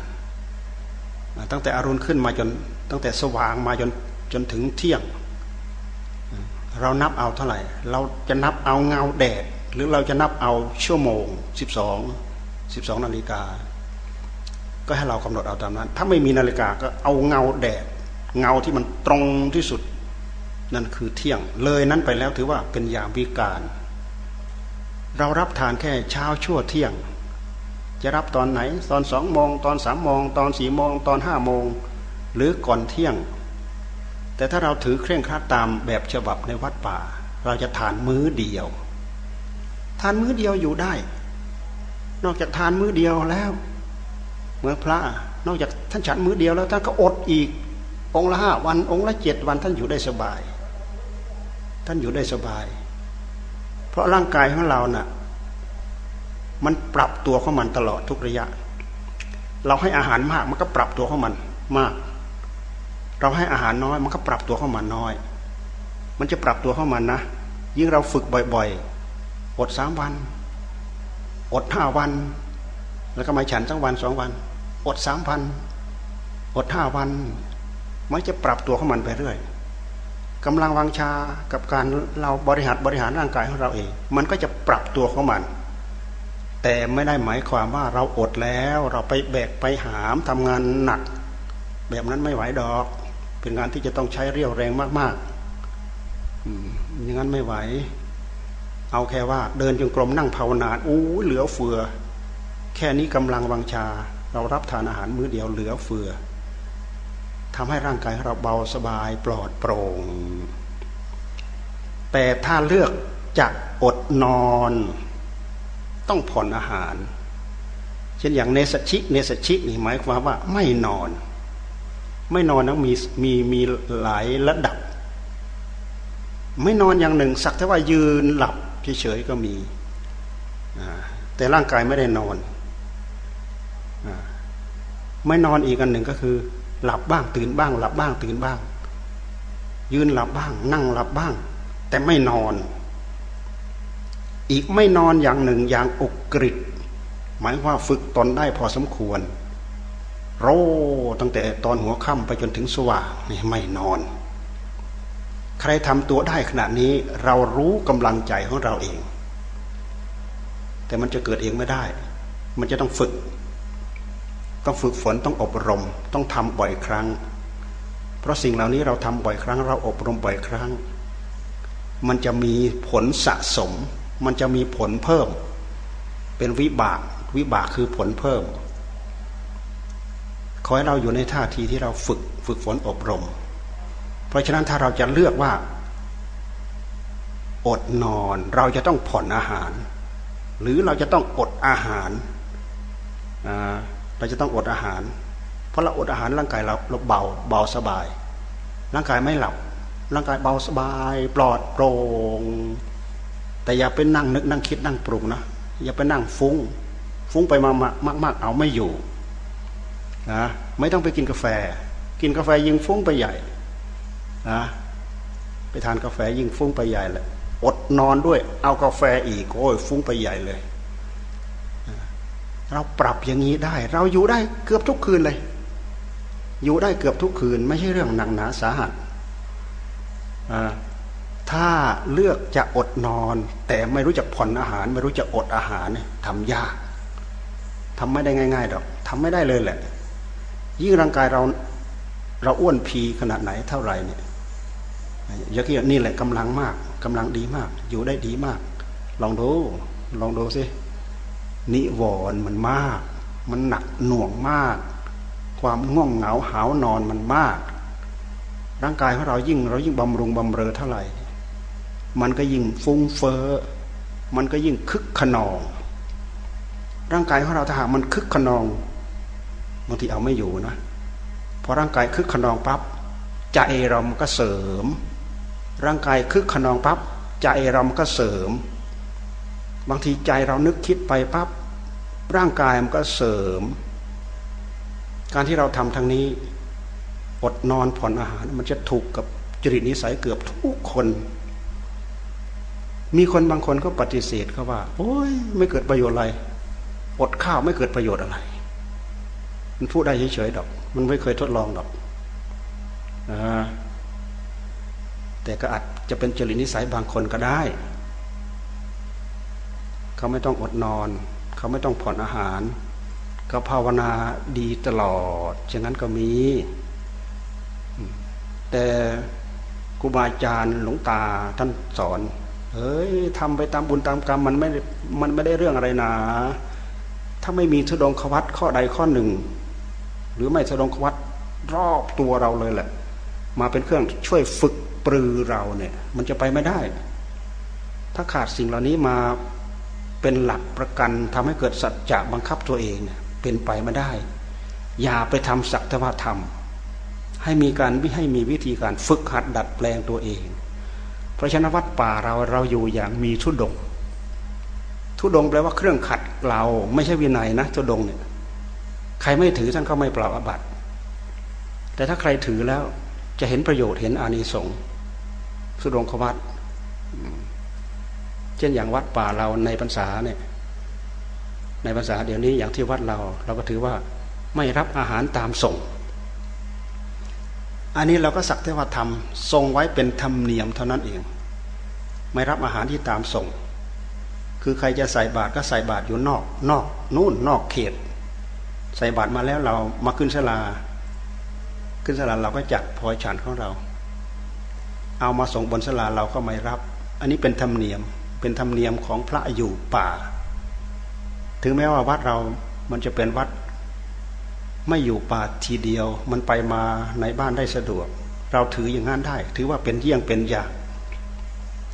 ตั้งแต่อรุณขึ้นมาจนตั้งแต่สว่างมาจนจนถึงเที่ยง เรานับเอาเท่าไหร่ เราจะนับเอาเงาแดด หรือเราจะนับเอาชั่วโมงสิบสองสิบสองนาฬิกาก็ให้เรากำหนดเอาตามนั้น ถ้าไม่มีนาฬิกาก็เอาเงาแดด เงาที่มันตรงที่สุด นั่นคือเที่ยง เลยนั้นไปแล้วถือว่าเป็นยามวิการ เรารับทานแค่เช้าชั่วเที่ยง จะรับตอนไหน ตอนสองโมงตอนสามโมงตอนสี่โมงตอนห้าโมงหรือก่อนเที่ยง แต่ถ้าเราถือเคร่งครัดตามแบบฉบับในวัดป่า เราจะทานมื้อเดียว ทานมื้อเดียวอยู่ได้ นอกจากทานมื้อเดียวแล้วเมื่อพระนอกจากท่านฉันมื้อเดียวแล้วท่านก็อดอีก องค์ละห้าวันองค์ละเจ็ดวันท่านอยู่ได้สบาย ท่านอยู่ได้สบาย ราะร่างกายของเรานะ่ะ มันปรับตัวของมันตลอดทุกระยะ เราให้อาหารมากมันก็ปรับตัวของมันมาก เราให้อาหารน้อยมันก็ปรับตัวของมันน้อย มันจะปรับตัวของมันนะยิ่งเราฝึกบ่อยๆ อดสามวัน อดห้าวัน แล้วก็มาฉันสักวันสองวัน อดสามพัน อดห้าวัน มันจะปรับตัวของมันไปเรื่อย กำลังวังชากับการเราบริหารบริหารร่างกายของเราเอง มันก็จะปรับตัวของมัน แต่ไม่ได้หมายความว่าเราอดแล้วเราไปแบกไปหามทำงานหนัก แบบนั้นไม่ไหวดอก เป็นงานที่จะต้องใช้เรี่ยวแรงมากๆอย่างนั้นไม่ไหว เอาแค่ว่า เดินจงกรมนั่งภาวนาอู้เหลือเฟือ แค่นี้กำลังวังชา เรารับทานอาหารมื้อเดียวเหลือเฟือ ทำให้ร่างกายเราเบาสบายปลอดโปร่ง แต่ถ้าเลือกจะอดนอน ต้องผ่อนอาหาร เช่นอย่างเนสชิ เนสชินี่หมายความว่าไม่นอน ไม่นอนนะมีมีมีหลายระดับ ไม่นอนอย่างหนึ่ง สักแต่ว่ายืนหลับเฉยๆก็มี แต่ร่างกายไม่ได้นอน ไม่นอนอีกอันหนึ่งก็คือ หลับบ้างตื่นบ้าง หลับบ้างตื่นบ้าง ยืนหลับบ้าง นั่งหลับบ้าง แต่ไม่นอน อีกไม่นอนอย่างหนึ่งอย่างอกกริดหมายว่าฝึกตนได้พอสมควร โรตั้งแต่ตอนหัวค่ำไปจนถึงสว่างนี่ไม่นอน ใครทำตัวได้ขนาดนี้เรารู้กำลังใจของเราเอง แต่มันจะเกิดเองไม่ได้ มันจะต้องฝึก ต้องฝึกฝนต้องอบรม ต้องทำบ่อยครั้ง เพราะสิ่งเหล่านี้เราทำบ่อยครั้ง เราอบรมบ่อยครั้ง มันจะมีผลสะสม มันจะมีผลเพิ่ม เป็นวิบากวิบากคือผลเพิ่ม ขอให้เราอยู่ในท่าทีที่เราฝึกฝึกฝนอบรม เพราะฉะนั้นถ้าเราจะเลือกว่า อดนอนเราจะต้องผ่อนอาหาร หรือเราจะต้องอดอาหารอ่า เราจะต้องอดอาหาร เพราะเราอดอาหารร่างกายเราเราเบาเบาสบาย ร่างกายไม่หลับ ร่างกายเบาสบาย ปลอดโปร่งแต่อย่าไปนั่งนึกนั่งคิดนั่งปรุงนะอย่าไปนั่งฟุ้ง ฟุ้งไปมามากๆเอาไม่อยู่นะไม่ต้องไปกินกาแฟ กินกาแฟยิ่งฟุ้งไปใหญ่นะไปทานกาแฟยิ่งฟุ้งไปใหญ่เลยอดนอนด้วย เอากาแฟอีกโอ้ยฟุ้งไปใหญ่เลย เราปรับอย่างนี้ได้ เราอยู่ได้เกือบทุกคืนเลย อยู่ได้เกือบทุกคืน ไม่ใช่เรื่องหนักหนาสาหัสถ้าเลือกจะอดนอน แต่ไม่รู้จักผ่อนอาหาร ไม่รู้จักอดอาหารทำยากทำไม่ได้ง่ายๆดอกทำไม่ได้เลยแหละ ยิ่งร่างกายเราเราอ้วนพีขนาดไหนเท่าไหร่เนี่ยยากี้นี่แหละกำลังมากกำลังดีมาก อยู่ได้ดีมาก ลองดูลองดูสิ นิวรณ์มันมาก มันหนักหน่วงมาก ความง่วงเหงาหาวนอนมันมาก ร่างกายของเรายิ่งเรายิ่งบำรุงบำเรอเท่าไหร่ มันก็ยิ่งฟุ้งเฟ้อ มันก็ยิ่งคึกขนอง ร่างกายของเราถ้าหากมันคึกขนองบางทีเอาไม่อยู่นะพอร่างกายคึกขนองปับ๊บใจเรามันก็เสริม ร่างกายคึกขนองปับ๊บใจเรามันก็เสริม บางทีใจเรานึกคิดไปปับ๊บ ร่างกายมันก็เสริม การที่เราทำทางนี้ อดนอนผ่อนอาหาร มันจะถูกกับจริตนิสัยเกือบทุกคน มีคนบางคนก็ปฏิเสธเขาว่า โอ้ยไม่เกิดประโยชน์อะไร อดข้าวไม่เกิดประโยชน์อะไร มันพูดได้เฉยๆดอก มันไม่เคยทดลองดอกนะแต่ก็อาจจะเป็นจริตนิสัยบางคนก็ได้ เขาไม่ต้องอดนอน เขาไม่ต้องผ่อนอาหาร ก็ภาวนาดีตลอดฉะนั้นก็มี แต่ครูบาอาจารย์หลวงตาท่านสอนเฮ้ยทำไปตามบุญตามกรรมมันไม่มันไม่ได้เรื่องอะไรนะ ถ้าไม่มีทุดงควัตข้อใดข้อหนึ่ง หรือไม่สดงควัดรอบตัวเราเลยแหละ มาเป็นเครื่องช่วยฝึกปรือเราเนี่ย มันจะไปไม่ได้ ถ้าขาดสิ่งเหล่านี้มา เป็นหลักประกันทำให้เกิดสัจจะบังคับตัวเองเป็นไปไม่ได้ อย่าไปทำสักทวธรรม ให้มีการวิให้มีวิธีการฝึกหัดดัดแปลงตัวเอง เพราะฉะนั้นวัดป่าเราเราอยู่อย่างมีทุดง ทุดงแปลว่าเครื่องขัดเราไม่ใช่วินัยนะทุดงเนี่ยใครไม่ถือท่านก็ไม่ปรับอบัติ แต่ถ้าใครถือแล้วจะเห็นประโยชน์เห็นอานิสงส์สุดงควัต เช่นอย่างวัดป่าเราในพรรษาเนี่ย ในภาษาเดี๋ยวนี้อย่างที่วัดเรา เราก็ถือว่าไม่รับอาหารตามส่ง อันนี้เราก็สักแต่ว่าทำทรงไว้เป็นธรรมเนียมเท่านั้นเอง ไม่รับอาหารที่ตามส่ง คือใครจะใส่บาตรก็ใส่บาตรอยู่นอก นอกนู่นนอกเขต ใส่บาตรมาแล้วเรามาขึ้นศาลา ขึ้นศาลาเราก็จัดพอยฉันของเรา เอามาส่งบนศาลาเราก็ไม่รับ อันนี้เป็นธรรมเนียม เป็นธรรมเนียมของพระอยู่ป่า ถึงแม้ว่าวัดเรามันจะเป็นวัด ไม่อยู่ป่าทีเดียว มันไปมาในบ้านได้สะดวก เราถืออย่างนั้นได้ ถือว่าเป็นเยี่ยงเป็นอย่าง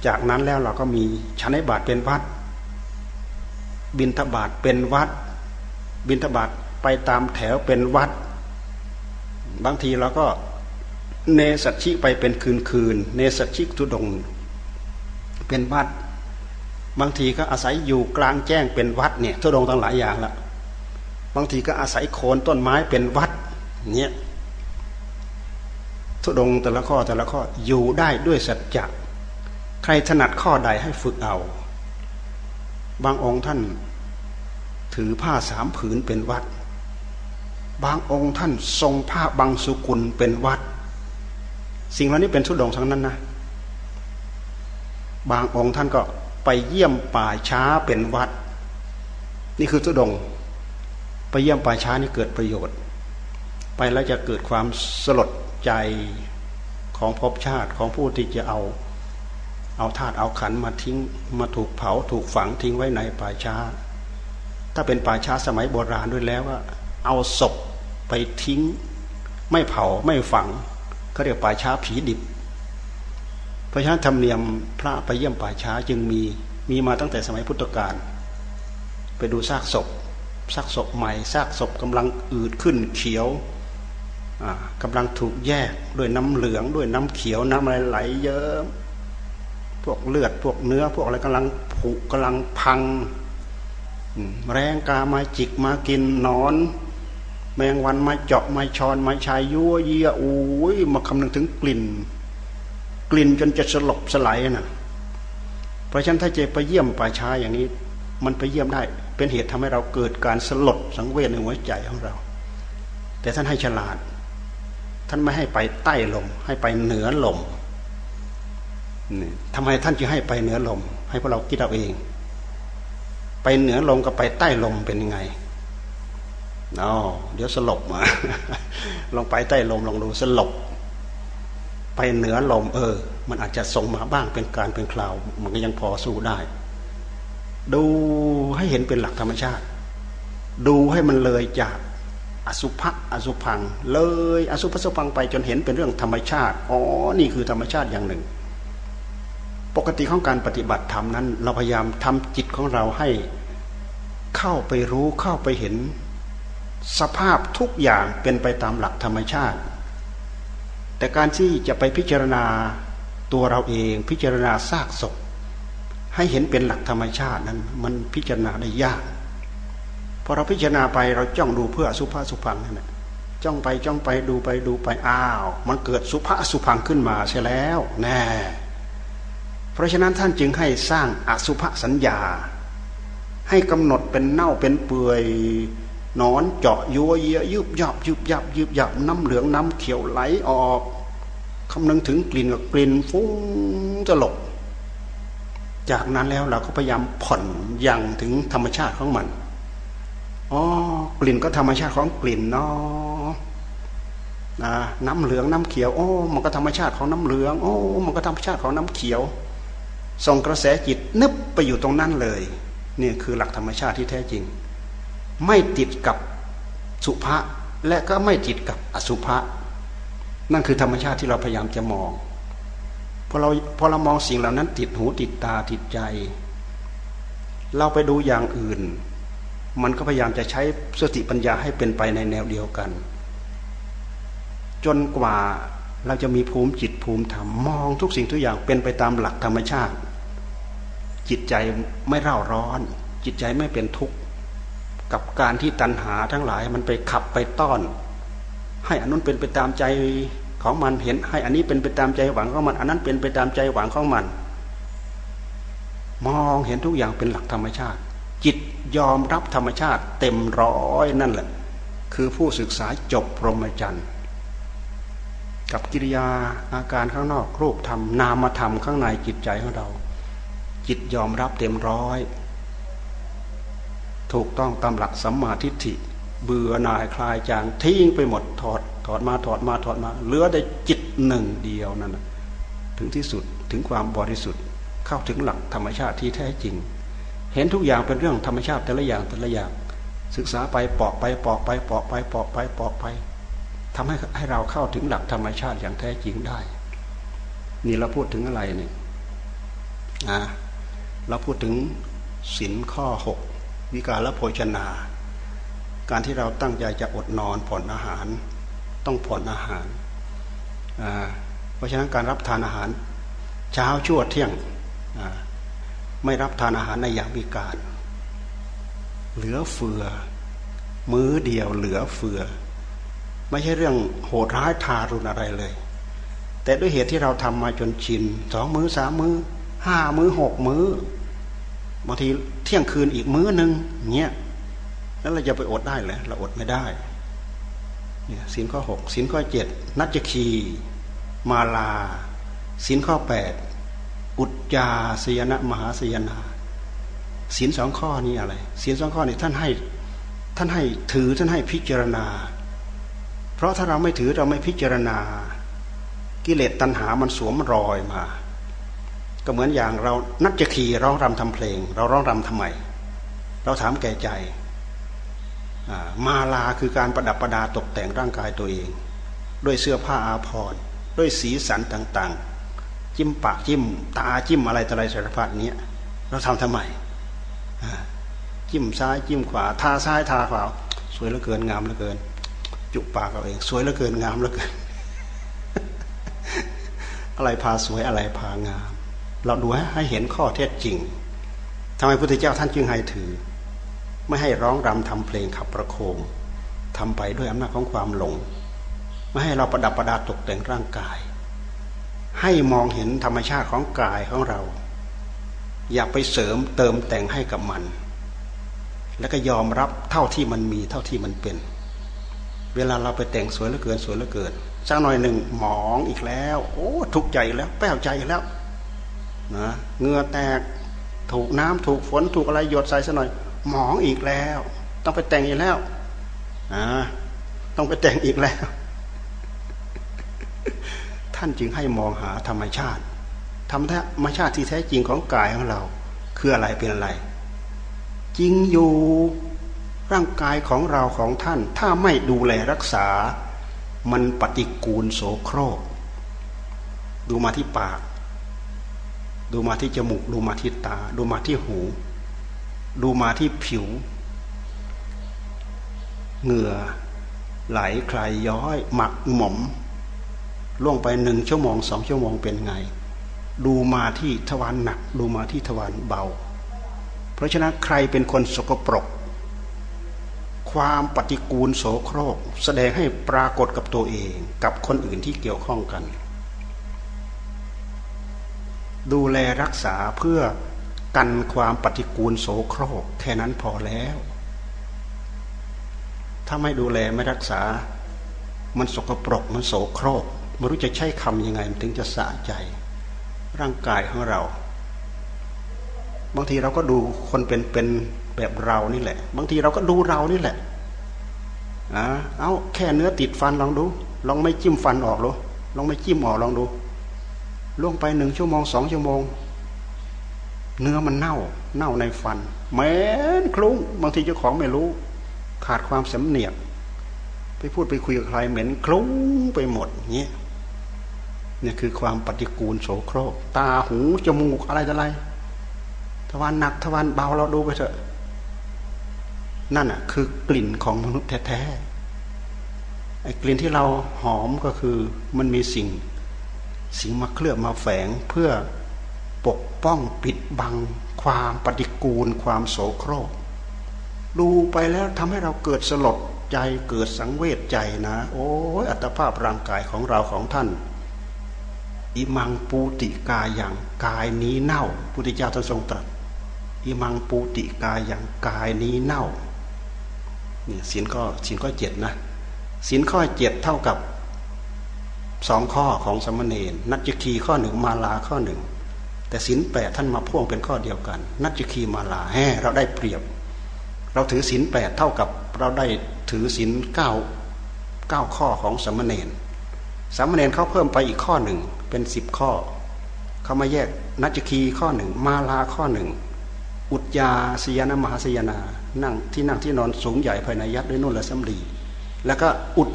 จากนั้นแล้วเราก็มีชันบาตเป็นวัด บินทบาทเป็นวัด บินทบาทไปตามแถวเป็นวัด บางทีเราก็เนสัตชิไปเป็นคืนคืน เนสัตชิทุดง เป็นวัด บางทีก็อาศัยอยู่กลางแจ้งเป็นวัดเนี่ยทุดงตั้งหลายอย่างละบางทีก็อาศัยโคนต้นไม้เป็นวัดเนี่ยทุดงแต่ละข้อแต่ละข้ออยู่ได้ด้วยสัจจะใครถนัดข้อใดให้ฝึกเอา บางองค์ท่านถือผ้าสามผืนเป็นวัด บางองค์ท่านทรงผ้าบางสุกุลเป็นวัด สิ่งเหล่านี้เป็นทุดงทั้งนั้นนะ บางองค์ท่านก็ ไปเยี่ยมป่าช้าเป็นวัด นี่คือทุดง ไปเยี่ยมป่าช้านี่เกิดประโยชน์ ไปแล้วจะเกิดความสลดใจของภพชาติของผู้ที่จะเอา เอาธาตุเอาขันมาทิ้งมาถูกเผาถูกฝังทิ้งไว้ในป่าช้า ถ้าเป็นป่าช้าสมัยโบราณด้วยแล้วว่าเอาศพไปทิ้ง ไม่เผาไม่ฝังเขาเรียกป่าช้าผีดิบ เพราะฉะนั้นธรรมเนียมพระไปเยี่ยมป่าช้าจึงมีมีมาตั้งแต่สมัยพุทธกาลไปดูซากศพซากศพใหม่ซากศพกำลังอืดขึ้นเขียวกำลังถูกแยกด้วยน้ำเหลืองด้วยน้ำเขียวน้ำอะไรไหลเยอะ พวกเลือดพวกเนื้อ พวกอะไรกำลังผุกำลังพังแรงกามาจิกมากินนอน แมงวันมาเจาะมาชอนมาชายยั่วเยี่ยโอ้ยมาคำนึงถึงกลิ่น กลิ่นจนจะสลบสลายนะ่ะเพราะฉะนั้นถ้าเจไปเยี่ยมป่าช้าอย่างนี้ มันไปเยี่ยมได้ เป็นเหตุทำให้เราเกิดการสลดสังเวชในหัวใจของเรา แต่ท่านให้ฉลาด ท่านไม่ให้ไปใต้ลม ให้ไปเหนือลมทำไมท่านจึงให้ไปเหนือลม ให้พวกเราคิดเอาเอง ไปเหนือลมกับไปใต้ลมเป็นยังไงเนาะเดี๋ยวสลบมาลองไปใต้ลมลองดูสลบ ไปเหนือลมเออ มันอาจจะส่งมาบ้างเป็นการเป็นคราว มันก็ยังพอสู้ได้ ดูให้เห็นเป็นหลักธรรมชาติ ดูให้มันเลยจากอสุภะอสุพัง เลยอสุภสุพังไปจนเห็นเป็นเรื่องธรรมชาติอ๋อนี่คือธรรมชาติอย่างหนึ่ง ปกติของการปฏิบัติธรรมนั้น เราพยายามทำจิตของเราให้เข้าไปรู้เข้าไปเห็น สภาพทุกอย่างเป็นไปตามหลักธรรมชาติ แต่การที่จะไปพิจารณาตัวเราเองพิจารณาซากศพให้เห็นเป็นหลักธรรมชาตินั้น มันพิจารณาได้ยากพอเราพิจารณาไปเราจ้องดูเพื่อสุภาสุพังนั่นแหละจ้องไปจ้องไปดูไปดูไปอ้าว มันเกิดสุภาสุพังขึ้นมาใช่แล้วแน่เพราะฉะนั้นท่านจึงให้สร้างอสุภสัญญา ให้กำหนดเป็นเน่าเป็นเปื่อย นอนเจาะยัวเยียยุบยับยุบยับยุบยับน้ำเหลืองน้ำเขียวไหลออกคำนึงถึงกลิ่นกับกลิ่นฟุ้งตลบจากนั้นแล้วเราก็พยายามผ่อนยังถึงธรรมชาติของมันอ๋อกลิ่นก็ธรรมชาติของกลิ่นเนาะน้ำเหลืองน้ำเขียวโอ้มันก็ธรรมชาติของน้ำเหลืองโอ้มันก็ธรรมชาติของน้ำเขียวส่งกระแสจิตนึบไปอยู่ตรงนั้นเลยนี่คือหลักธรรมชาติที่แท้จริง ไม่ติดกับสุภะและก็ไม่ติดกับอสุภะนั่นคือธรรมชาติที่เราพยายามจะมองพอเราพอเรามองสิ่งเหล่านั้น ติดหูติดตาติดใจ เราไปดูอย่างอื่น มันก็พยายามจะใช้สติปัญญาให้เป็นไปในแนวเดียวกัน จนกว่าเราจะมีภูมิจิตภูมิธรรมมองทุกสิ่งทุกอย่างเป็นไปตามหลักธรรมชาติ จิตใจไม่เร่าร้อน จิตใจไม่เป็นทุกข์ กับการที่ตัณหาทั้งหลายมันไปขับไปต้อน ให้อันนั้นเป็นไปตามใจของมันเห็น ให้อันนี้เป็นไปตามใจหวังของมัน อันนั้นเป็นไปตามใจหวังของมัน มองเห็นทุกอย่างเป็นหลักธรรมชาติ จิตยอมรับธรรมชาติ เต็มร้อยนั่นแหละ คือผู้ศึกษาจบพรหมจรรย์กับกิริยาอาการข้างนอกรูปธรรมนามธรรมข้างในจิตใจของเรา จิตยอมรับเต็มร้อย ถูกต้องตามหลักสัมมาทิฏฐิ เบื่อหน่ายคลายจางทิ้งไปหมดถอดถอดมาถอดมาถอดมาเหลือแต่จิตหนึ่งเดียวนั่นถึงที่สุดถึงความบริสุทธิ์เข้าถึงหลักธรรมชาติที่แท้จริง เห็นทุกอย่างเป็นเรื่องธรรมชาติแต่ละอย่างแต่ละอย่าง ศึกษาไปปอกไปปอกไปปอกไปปอกไปปอกไปทำให้ให้เราเข้าถึงหลักธรรมชาติอย่างแท้จริงได้ นี่เราพูดถึงอะไรเนี่ยอ่าเราพูดถึงศินข้อหก วิการละโภชนา การที่เราตั้งใจจะอดนอนผ่อนอาหาร ต้องผ่อนอาหาร เพราะฉะนั้นการรับทานอาหาร เช้าชั่วเที่ยงไม่รับทานอาหารในอย่ามวิการ เหลือเฟือ มื้อเดียวเหลือเฟือ ไม่ใช่เรื่องโหดร้ายทารุณอะไรเลย แต่ด้วยเหตุที่เราทำมาจนชินสองมือ้อสามมือ้อห้ามื้อหกมื้อ บางทีเที่ยงคืนอีกมื้อหนึ่งเงี้ยแล้วเราจะไปอดได้เหรอเราอดไม่ได้เนี่ยสินข้อหกสินข้อเจ็ดนัจคี มาลาสินข้อแปดอุจจาสยนะมหาสยนาสินสองข้อนี้อะไรสินสองข้อนี้ท่านให้ท่านให้ถือท่านให้พิจารณา เพราะถ้าเราไม่ถือเราไม่พิจารณา กิเลสตัณหามันสวมรอยมา ก็เหมือนอย่างเรานักจะขี่ร้องรำทำเพลง เราร้องรำทำไม เราถามแก่ใจ มาลาคือการประดับประดาตกแต่งร่างกายตัวเอง ด้วยเสื้อผ้าอาภรณ์ด้วยสีสันต่างๆ จิ้มปากจิ้ม ตาจิ้มอะไรต่ออะไรสารพัดนี้เราทำทำไมจิ้มซ้ายจิ้มขวาทาซ้ายทาขวาสวยเหลือเกินงามเหลือเกิน จุปากเราเอง สวยเหลือเกินงามเหลือเกิน อะไรพาสวยอะไรพางาม เราดูให้เห็นข้อเท็จจริงทำไมพระพุทธเจ้าท่านจึงให้ถือ ไม่ให้ร้องรำทำเพลงขับประโคมทำไปด้วยอำนาจของความหลง ไม่ให้เราประดับประดาตกแต่งร่างกาย ให้มองเห็นธรรมชาติของกายของเรา อย่าไปเสริมเติมแต่งให้กับมัน แล้วก็ยอมรับเท่าที่มันมีเท่าที่มันเป็น เวลาเราไปแต่งสวยเหลือเกินสวยเหลือเกินสักหน่อยหนึ่งหมองอีกแล้ว โอ้ทุกใจแล้วแป้วใจแล้ว นะเงือแตกถูกน้ำถูกฝนถูกอะไรหยดใส่สักหน่อย หมองอีกแล้ว ต้องไปแต่งอีกแล้วอ่าต้องไปแต่งอีกแล้ว ท่านจึงให้มองหาธรรมชาติธรรมชาติที่แท้จริงของกายของเรา คืออะไรเป็นอะไร จริงอยู่ร่างกายของเราของท่าน ถ้าไม่ดูแลรักษา มันปฏิกูลโสโครก ดูมาที่ปาก ดูมาที่จมูก ดูมาที่ตา ดูมาที่หู ดูมาที่ผิว เหงื่อ ไหลใครย้อย หมักหมม ล่วงไปหนึ่งชั่วโมงสองชั่วโมงเป็นไง ดูมาที่ทวารหนัก ดูมาที่ทวารเบา เพราะฉะนั้นใครเป็นคนสกปรก ความปฏิกูลโสโครก แสดงให้ปรากฏกับตัวเอง กับคนอื่นที่เกี่ยวข้องกัน ดูแลรักษาเพื่อกันความปฏิกูลโสโครกแค่นั้นพอแล้ว ถ้าไม่ดูแลไม่รักษา มันสกปรกมันโสโครกไม่รู้จะใช้คำยังไงมันถึงจะสะใจ ร่างกายของเรา บางทีเราก็ดูคนเป็นเป็นแบบเรานี่แหละ บางทีเราก็ดูเรานี่แหละอ่าเอาแค่เนื้อติดฟันลองดู ลองไม่จิ้มฟันออกหรอลองไม่จิ้มออกลองดู ล่วงไปหนึ่งชั่วโมงสองชั่วโมง เนื้อมันเน่า เน่าในฟันเหม็นคลุ้งบางทีเจ้าของไม่รู้ ขาดความสำเนียก ไปพูดไปคุยกับใครเหม็นคลุ้งไปหมดเงี้ยเนี่ยคือความปฏิกูลโสโครก ตาหูจมูกอะไรอะไรทวารหนักทวารเบาเราดูไปเถอะนั่นอะ คือกลิ่นของมนุษย์แท้ๆไอ้กลิ่นที่เราหอมก็คือมันมีสิ่ง สิ่งมาเคลือบมาแฝงเพื่อปกป้องปิดบัง ความปฏิกูล ความโสโครก ดูไปแล้วทำให้เราเกิดสลดใจเกิดสังเวชใจนะ โอ้ยอัตภาพร่างกายของเราของท่าน อิมังปูติกาอย่างกายนี้เน่าพุทธเจ้าท่านทรงตรัสอิมังปูติกาอย่างกายนี้เน่าเนี่ยสินข้อสินข้อเจ็ดนะสินข้อเจ็ดเท่ากับ สองข้อของสมณเณรนัจจคีข้อหนึ่งมาลาข้อหนึ่งแต่ศีลแปดท่านมาพ่วงเป็นข้อเดียวกัน นัจคีมาลาแห่เราได้เปรียบ เราถือศีลแปดเท่ากับเราได้ถือศีลเก้าเก้าข้อของสมณเณรสมณเณรเขาเพิ่มไปอีกข้อหนึ่งเป็นสิบข้อ เขามาแยกนัจคีข้อหนึ่งมาลาข้อหนึ่งอุจยาสยนามหาสยนานั่งที่นั่งที่นอนสูงใหญ่ภายในยัดด้วยนุ่นและสัมลีแล้วก็อุด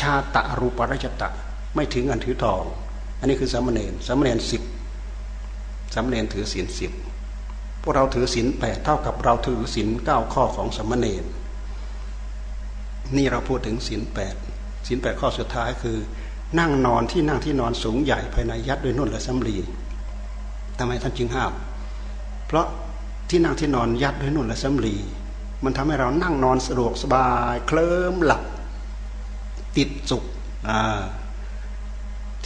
ชาตะรูปรัชตะ ไม่ถึงอันถือทอง อันนี้คือสมเณรสมเณรสิบสำเณรถือศีลสิบพวกเราถือศีลแปดเท่ากับเราถือศีลเก้าข้อของสมเณรนี่เราพูดถึงศีลแปดศีลแปดข้อสุดท้ายคือ นั่งนอนที่นั่งที่นอนสูงใหญ่ภายในยัดด้วยนุ่นและสำลีทำไมท่านจึงห้าม เพราะที่นั่งที่นอนยัดด้วยนุ่นและสำลีมันทำให้เรานั่งนอนสะดวกสบาย เคลิ้มหลับ ติดสุข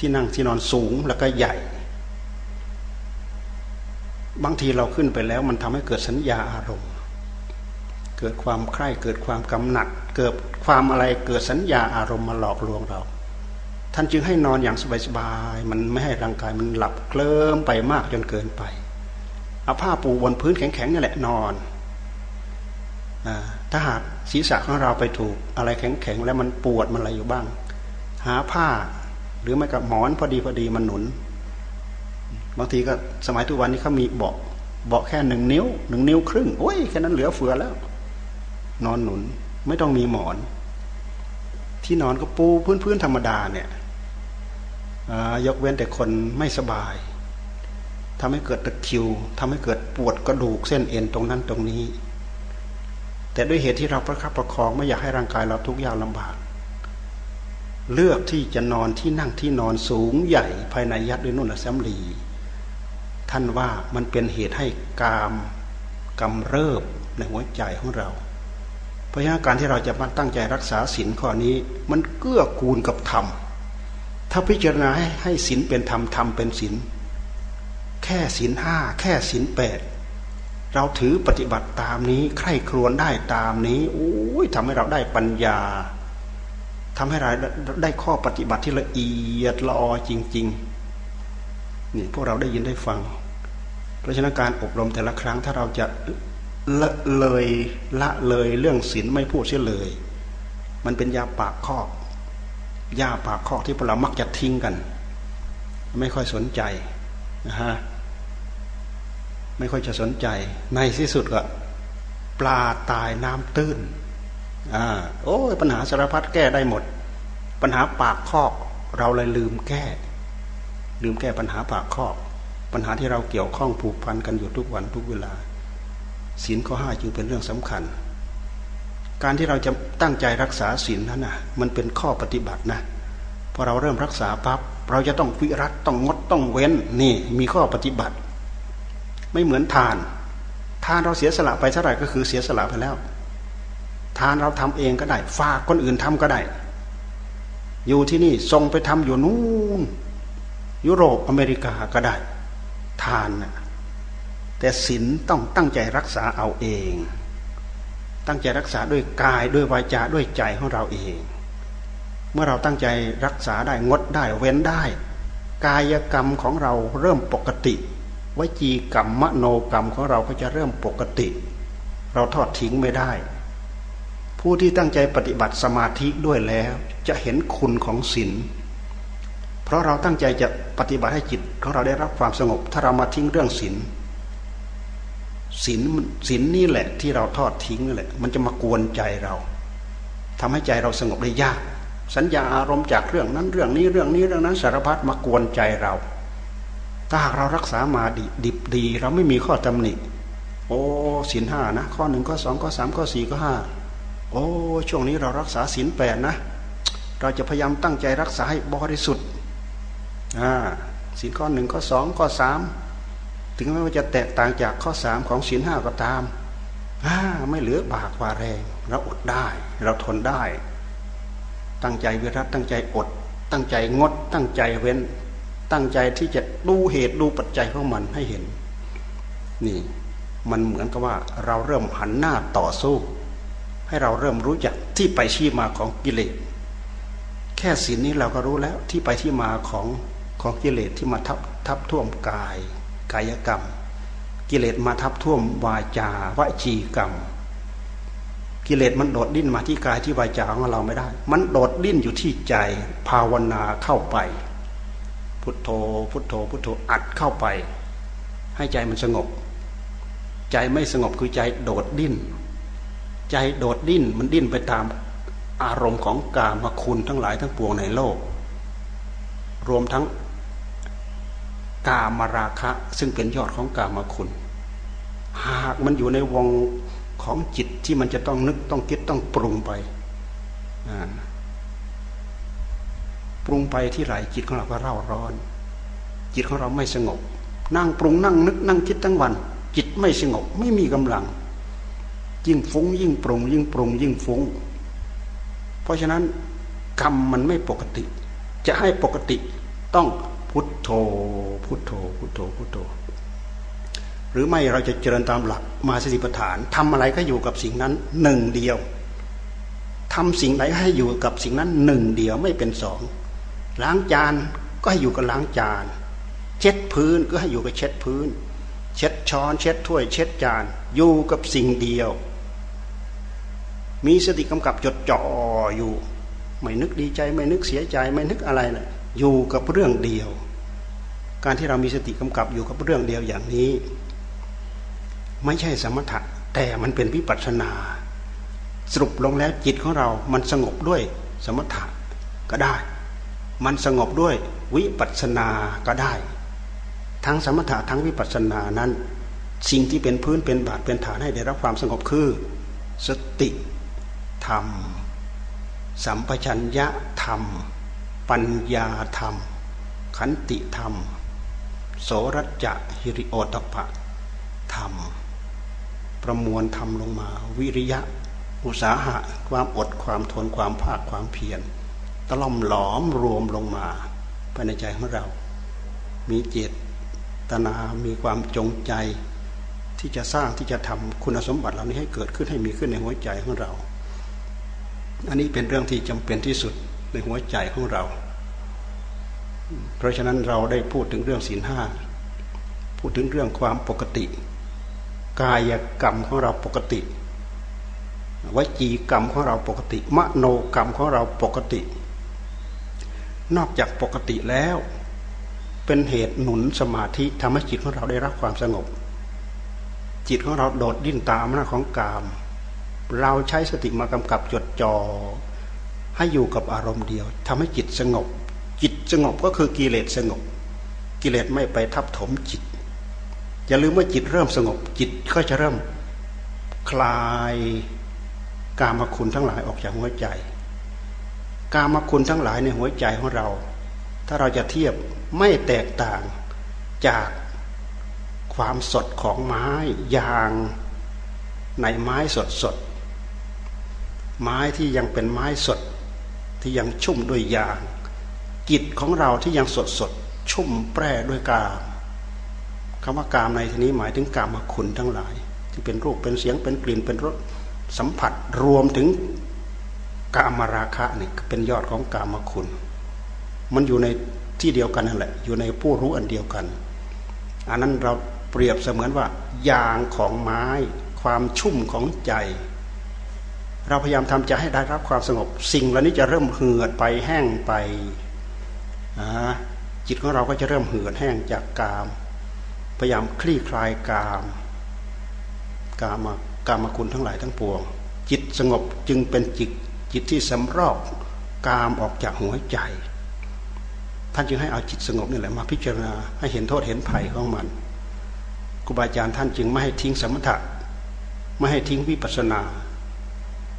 ที่นั่งที่นอนสูงแล้วก็ใหญ่ บางทีเราขึ้นไปแล้วมันทำให้เกิดสัญญาอารมณ์ เกิดความใคร่เกิดความกำหนัด เกิดความอะไรเกิดสัญญาอารมณ์มาหลอกลวงเรา ท่านจึงให้นอนอย่างสบายๆมันไม่ให้ร่างกายมันหลับเคลิ้มไปมากจนเกินไปเอาผ้าปูบนพื้นแข็งๆนี่แหละนอนถ้าหากศีรษะของเราไปถูกอะไรแข็งๆแล้วมันปวดมันอะไรอยู่บ้าง หาผ้า หรือไม่กับหมอนพอดีพอดีมันหนุน บางทีก็สมัยทุกวันนี้เขามีเบาะเบาะแค่หนึ่งนิ้วหนึ่งนิ้วครึ่งโอ้ยแค่นั้นเหลือเฟือแล้ว นอนหนุนไม่ต้องมีหมอน ที่นอนก็ปูพื้นๆธรรมดาเนี่ยยกเว้นแต่คนไม่สบายทำให้เกิดตะคิวทำให้เกิดปวดกระดูกเส้นเอ็นตรงนั้นตรงนี้ แต่ด้วยเหตุที่เราประคับประคองไม่อยากให้ร่างกายเราทุกข์ยากลำบาก เลือกที่จะนอนที่นั่งที่นอนสูงใหญ่ภายในยัดด้วยนุ่นและแซมลี ท่านว่ามันเป็นเหตุให้กามกำเริบในหัวใจของเรา เพราะฉะนั้นการที่เราจะมาตั้งใจรักษาศีลข้อนี้มันเกื้อกูลกับธรรม ถ้าพิจารณาให้ให้ศีลเป็นธรรมธรรมเป็นศีลแค่ศีลห้าแค่ศีลแปดเราถือปฏิบัติตามนี้ใคร่ครวญได้ตามนี้โอ้ยทำให้เราได้ปัญญา ทำให้เราได้ข้อปฏิบัติที่ละเอียดลอจริง ๆ นี่พวกเราได้ยินได้ฟัง เพราะฉะนั้นการอบรมแต่ละครั้งถ้าเราจะละเลยละเลยเรื่องศีลไม่พูดเสียเลย มันเป็นยาปากคอกยาปากคอกที่พวกเรามักจะทิ้งกัน ไม่ค่อยสนใจนะฮะไม่ค่อยจะสนใจ ในที่สุดก็ปลาตายน้ำตื้น อ่าโอ้ยปัญหาสารพัดแก้ได้หมด ปัญหาปากคอก เราเลยลืมแก้ ลืมแก้ปัญหาปากคอก ปัญหาที่เราเกี่ยวข้องผูกพันกันอยู่ทุกวันทุกเวลาศีลข้อห้าจึงเป็นเรื่องสำคัญ การที่เราจะตั้งใจรักษาศีลนั้นนะมันเป็นข้อปฏิบัตินะพอเราเริ่มรักษาปั๊บเราจะต้องวิรัตต้องงดต้องเว้นนี่มีข้อปฏิบัติ ไม่เหมือนทาน ทานเราเสียสละไปเท่าไหร่ก็คือเสียสละไปแล้ว ทานเราทำเองก็ได้ ฝากคนอื่นทำก็ได้ อยู่ที่นี่ส่งไปทำอยู่นู่นยุโรปอเมริกาก็ได้ ทานนะแต่ศีลต้องตั้งใจรักษาเอาเอง ตั้งใจรักษาด้วยกายด้วยวาจาด้วยใจของเราเอง เมื่อเราตั้งใจรักษาได้งดได้เว้นได้ กายกรรมของเราเริ่มปกติวจีกรรมมโนกรรมของเราก็จะเริ่มปกติ เราทอดทิ้งไม่ได้ ผู้ที่ตั้งใจปฏิบัติสมาธิด้วยแล้ว จะเห็นคุณของศีลเพราะเราตั้งใจจะปฏิบัติให้จิตของเราได้รับความสงบ ถ้าเรามาทิ้งเรื่องศีลศีลศีลนี่แหละที่เราทอดทิ้งนั่นแหละ มันจะมากวนใจเราทำให้ใจเราสงบได้ยาก สัญญาอารมณ์จากเรื่องนั้นเรื่องนี้เรื่องนี้เรื่องนั้นสารพัดมากวนใจเรา ถ้าหากเรารักษามาดีดิบดี เราไม่มีข้อตำหนิ โอ้ศีลห้านะ ข้อหนึ่งข้อสองข้อสามข้อสี่ข้อห้า โอ้ช่วงนี้เรารักษาศีลแปดนะ เราจะพยายามตั้งใจรักษาให้บริสุทธิ์อ่าศีลข้อหนึ่งข้อสองข้อสามถึงแม้ว่าจะแตกต่างจากข้อสามของศีลห้าก็ตามอ่าไม่เหลือบากว่าแรง เราอดได้ เราทนได้ ตั้งใจวิรัตตั้งใจอด ตั้งใจงด ตั้งใจเว้น ตั้งใจที่จะดูเหตุดูปัจจัยของมันให้เห็น นี่ มันเหมือนกับว่าเราเริ่มหันหน้าต่อสู้ ให้เราเริ่มรู้จักที่ไปที่มาของกิเลส แค่ศีลนี้เราก็รู้แล้วที่ไปที่มาของของกิเลสที่มาทับทับท่วมกาย กายกรรม กิเลสมาทับท่วมวาจาวจีกรรม กิเลสมันโดดดิ้นมาที่กายที่วาจาของเราไม่ได้ มันโดดดิ้นอยู่ที่ใจภาวนาเข้าไป พุทโธพุทโธพุทโธอัดเข้าไป ให้ใจมันสงบ ใจไม่สงบคือใจโดดดิ้น ใจโดดดิ้นมันดิ้นไปตามอารมณ์ของกามคุณทั้งหลายทั้งปวงในโลก รวมทั้งกามราคะ ซึ่งเป็นยอดของกามคุณ หากมันอยู่ในวงของจิตที่มันจะต้องนึกต้องคิดต้องปรุงไปปรุงไปที่ไหลจิตของเราก็เร่าร้อน จิตของเราไม่สงบ นั่งปรุงนั่งนึกนั่งคิดทั้งวัน จิตไม่สงบ ไม่มีกำลัง ยิ่งฟุ้ง ยิ่งปรุง ยิ่งปรุง ยิ่งฟุ้ง เพราะฉะนั้นกรรมมันไม่ปกติ จะให้ปกติต้องพุทโธ พุทโธ พุทโธ พุทโธ หรือไม่เราจะเจริญตามหลักมาสติปัฏฐานทำอะไรก็อยู่กับสิ่งนั้นหนึ่งเดียวทำสิ่งไหนให้อยู่กับสิ่งนั้นหนึ่งเดียวไม่เป็นสองล้างจานก็ให้อยู่กับล้างจาน เช็ดพื้นก็ให้อยู่กับเช็ดพื้น เช็ดช้อน เช็ดถ้วย เช็ดจาน อยู่กับสิ่งเดียว มีสติกำกับจดจ่ออยู่ ไม่นึกดีใจ ไม่นึกเสียใจ ไม่นึกอะไรเลยอยู่กับเรื่องเดียว การที่เรามีสติกำกับอยู่กับเรื่องเดียวอย่างนี้ ไม่ใช่สมถะแต่มันเป็นวิปัสสนา สรุปลงแล้วจิตของเรา มันสงบด้วยสมถะก็ได้ มันสงบด้วยวิปัสสนาก็ได้ ทั้งสมถะทั้งวิปัสสนานั้น สิ่งที่เป็นพื้นเป็นบาดเป็นฐานให้ได้รับความสงบคือ สติ ธรรม สัมปชัญญะธรรม ปัญญาธรรม ขันติธรรม โสรัจจะฮิริโอตปะธรรม ประมวลธรรมลงมา วิริยะ อุสาหะ ความอดความทนความภาคความเพียรตล่อมหลอมรวมลงมาภายในใจของเรา มีเจตนา มีความจงใจที่จะสร้างที่จะทำคุณสมบัติเหล่านี้ให้เกิดขึ้นให้มีขึ้นในหัวใจของเรา อันนี้เป็นเรื่องที่จำเป็นที่สุดในหัวใจของเรา เพราะฉะนั้นเราได้พูดถึงเรื่องศีลห้าพูดถึงเรื่องความปกติ กายกรรมของเราปกติวจีกรรมของเราปกติ มโนกรรมของเราปกติ นอกจากปกติแล้ว เป็นเหตุหนุนสมาธิทำให้จิตของเราได้รับความสงบ จิตของเราโดดดิ้นตามอำนาจของกาม เราใช้สติมากำกับจดจอ่อให้อยู่กับอารมณ์เดียวทำให้จิตสงบ จิตสงบก็คือกิเลสสงบ กิเลสไม่ไปทับถมจิต อย่าลืมว่าจิตเริ่มสงบ จิตก็จะเริ่มคลายกามคุณทั้งหลายออกจากหัวใจ กามคุณทั้งหลายในหัวใจของเรา ถ้าเราจะเทียบไม่แตกต่างจากความสดของไม้ยางในไม้สดสด ไม้ที่ยังเป็นไม้สด ที่ยังชุ่มด้วยยาง จิตของเราที่ยังสดสดชุ่มแปร่ด้วยกามคำว่ากามในที่นี้หมายถึงกามคุณทั้งหลาย ที่เป็นรูปเป็นเสียงเป็นกลิ่นเป็นรสสัมผัสรวมถึงกามราคะนี่เป็นยอดของกามคุณ มันอยู่ในที่เดียวกันนั่นแหละ อยู่ในผู้รู้อันเดียวกัน อันนั้นเราเปรียบเสมือนว่ายางของไม้ ความชุ่มของใจ เราพยายามทำใจให้ได้รับความสงบ สิ่งเหล่านี้จะเริ่มเหือดไปแห้งไปจิตของเราก็จะเริ่มเหือดแห้งจากกาม พยายามคลี่คลายกาม กามากามคุณทั้งหลายทั้งปวง จิตสงบจึงเป็นจิตจิตที่สำรอกกามออกจากหัวใจ ท่านจึงให้เอาจิตสงบนี่แหละมาพิจารณาให้เห็นโทษเห็นภัยของมันครูบาอาจารย์ท่านจึงไม่ให้ทิ้งสมถะไม่ให้ทิ้งวิปัสสนา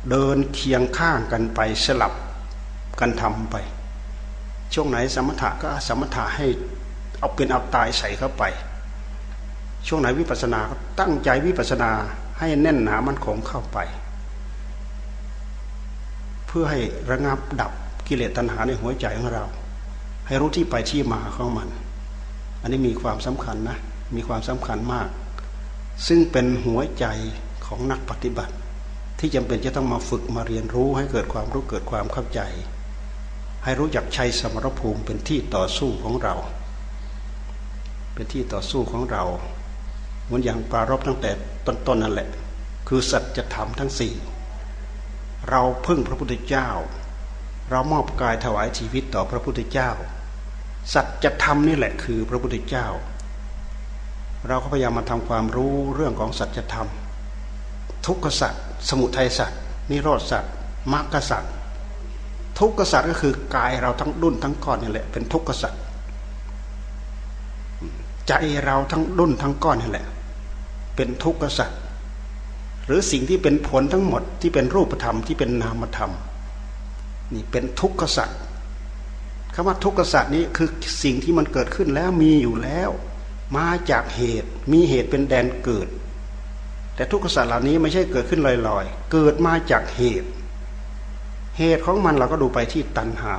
เดินเคียงข้างกันไปสลับกันทำไป ช่วงไหนสมถะก็สมถะให้เอาเป็นเอาตายใส่เข้าไป ช่วงไหนวิปัสสนาก็ตั้งใจวิปัสสนาให้แน่นหนามันคงเข้าไป เพื่อให้ระงับดับกิเลสตัณหาในหัวใจของเรา ให้รู้ที่ไปที่มาของมัน อันนี้มีความสำคัญนะมีความสำคัญมาก ซึ่งเป็นหัวใจของนักปฏิบัติ ที่จำเป็นจะต้องมาฝึกมาเรียนรู้ให้เกิดความรู้เกิดความเข้าใจ ให้รู้จักใช้สมรภูมิเป็นที่ต่อสู้ของเรา เป็นที่ต่อสู้ของเราเหมือนอย่างปรารบตั้งแต่ต้นๆนนั่นแหละ คือสัจธรรมทั้งสี่เราพึ่งพระพุทธเจ้า เรามอบกายถวายชีวิตต่อพระพุทธเจ้า สัจธรรมนี่แหละคือพระพุทธเจ้า เราก็พยายามมาทำความรู้เรื่องของสัจธรรม ทุกขสัจสมุทัยสัตว์นิโรธสัตว์มรรคสัตว์ทุกขสัตว์ก็คือกายเราทั้งดุนทั้งก้อนนี่แหละเป็นทุกขสัตว์ใจเราทั้งดุนทั้งก้อนนี่แหละ เป็นทุกขสัตว์หรือสิ่งที่เป็นผลทั้งหมดที่เป็นรูปธรรมที่เป็นนามธรรม นี่เป็นทุกขสัตว์คำว่าทุกขสัตว์นี้คือสิ่งที่มันเกิดขึ้นแล้วมีอยู่แล้ว มาจากเหตุมีเหตุเป็นแดนเกิด แต่ทุกขสัตว์เหล่านี้ไม่ใช่เกิดขึ้นลอยๆ เกิดมาจากเหตุ เหตุของมันเราก็ดูไปที่ตัณหา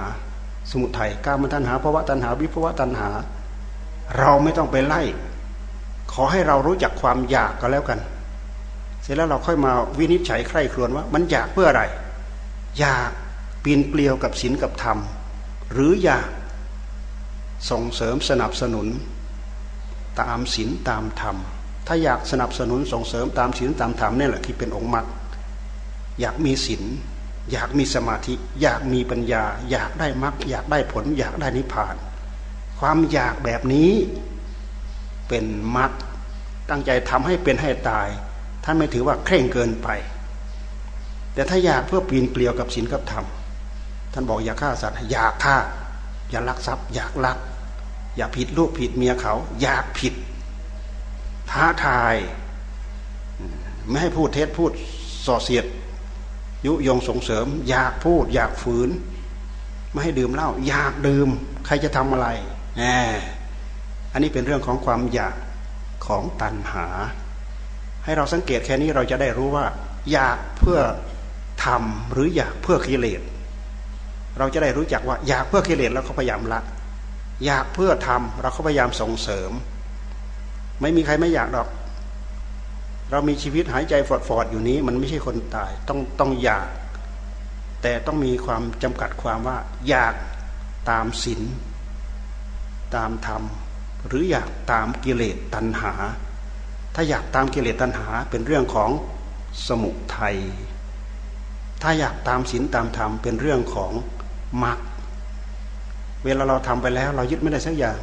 สมุทัยกามตัณหาภวะตัณหาวิภวะตัณหา เราไม่ต้องไปไล่ ขอให้เรารู้จักความอยากก็แล้วกัน เสร็จแล้วเราค่อยมาวินิจฉัยใคร่ครวญว่า มันอยากเพื่ออะไร อยากปีนเปลี่ยวกับศีลกับธรรม หรืออยากส่งเสริมสนับสนุน ตามศีลตามธรรม ถ้าอยากสนับสนุนส่งเสริมตามศีลตามธรรมนี่แหละที่เป็นองค์มรรคอยากมีศีลอยากมีสมาธิ อยากมีปัญญา อยากได้มรรคอยากได้ผล อยากได้นิพพาน ความอยากแบบนี้เป็นมรรคตั้งใจทำให้เป็นให้ตายท่านไม่ถือว่าเคร่งเกินไป แต่ถ้าอยากเพื่อปีนเกลียวกับศีลกับธรรมท่านบอกอย่าฆ่าสัตว์อยากฆ่า อย่าลักทรัพย์ อยากลัก อย่าผิดลูกผิดเมียเขา อยากผิด ท้าทาย ไม่ให้พูดเท็จพูดส่อเสียด ยุยงส่งเสริม อยากพูด อยากฝืน ไม่ให้ดื่มเหล้าอยากดื่ม ใครจะทำอะไรแหมอันนี้เป็นเรื่องของความอยากของตัณหา ให้เราสังเกตแค่นี้เราจะได้รู้ว่า อยากเพื่อทำหรืออยากเพื่อกิเลสเราจะได้รู้จักว่าอยากเพื่อกิเลสแล้วก็พยายามละ อยากเพื่อทำเราก็พยายามส่งเสริม ไม่มีใครไม่อยากดอก เรามีชีวิตหายใจฟอดๆอยู่นี้ มันไม่ใช่คนตายต้องต้องอยาก แต่ต้องมีความจำกัดความว่า อยากตามศีลตามธรรม หรืออยากตามกิเลสตัณหา ถ้าอยากตามกิเลสตัณหาเป็นเรื่องของสมุทัยถ้าอยากตามศีลตามธรรมเป็นเรื่องของมรรคเวลาเราทำไปแล้ว เรายึดไม่ได้สักอย่าง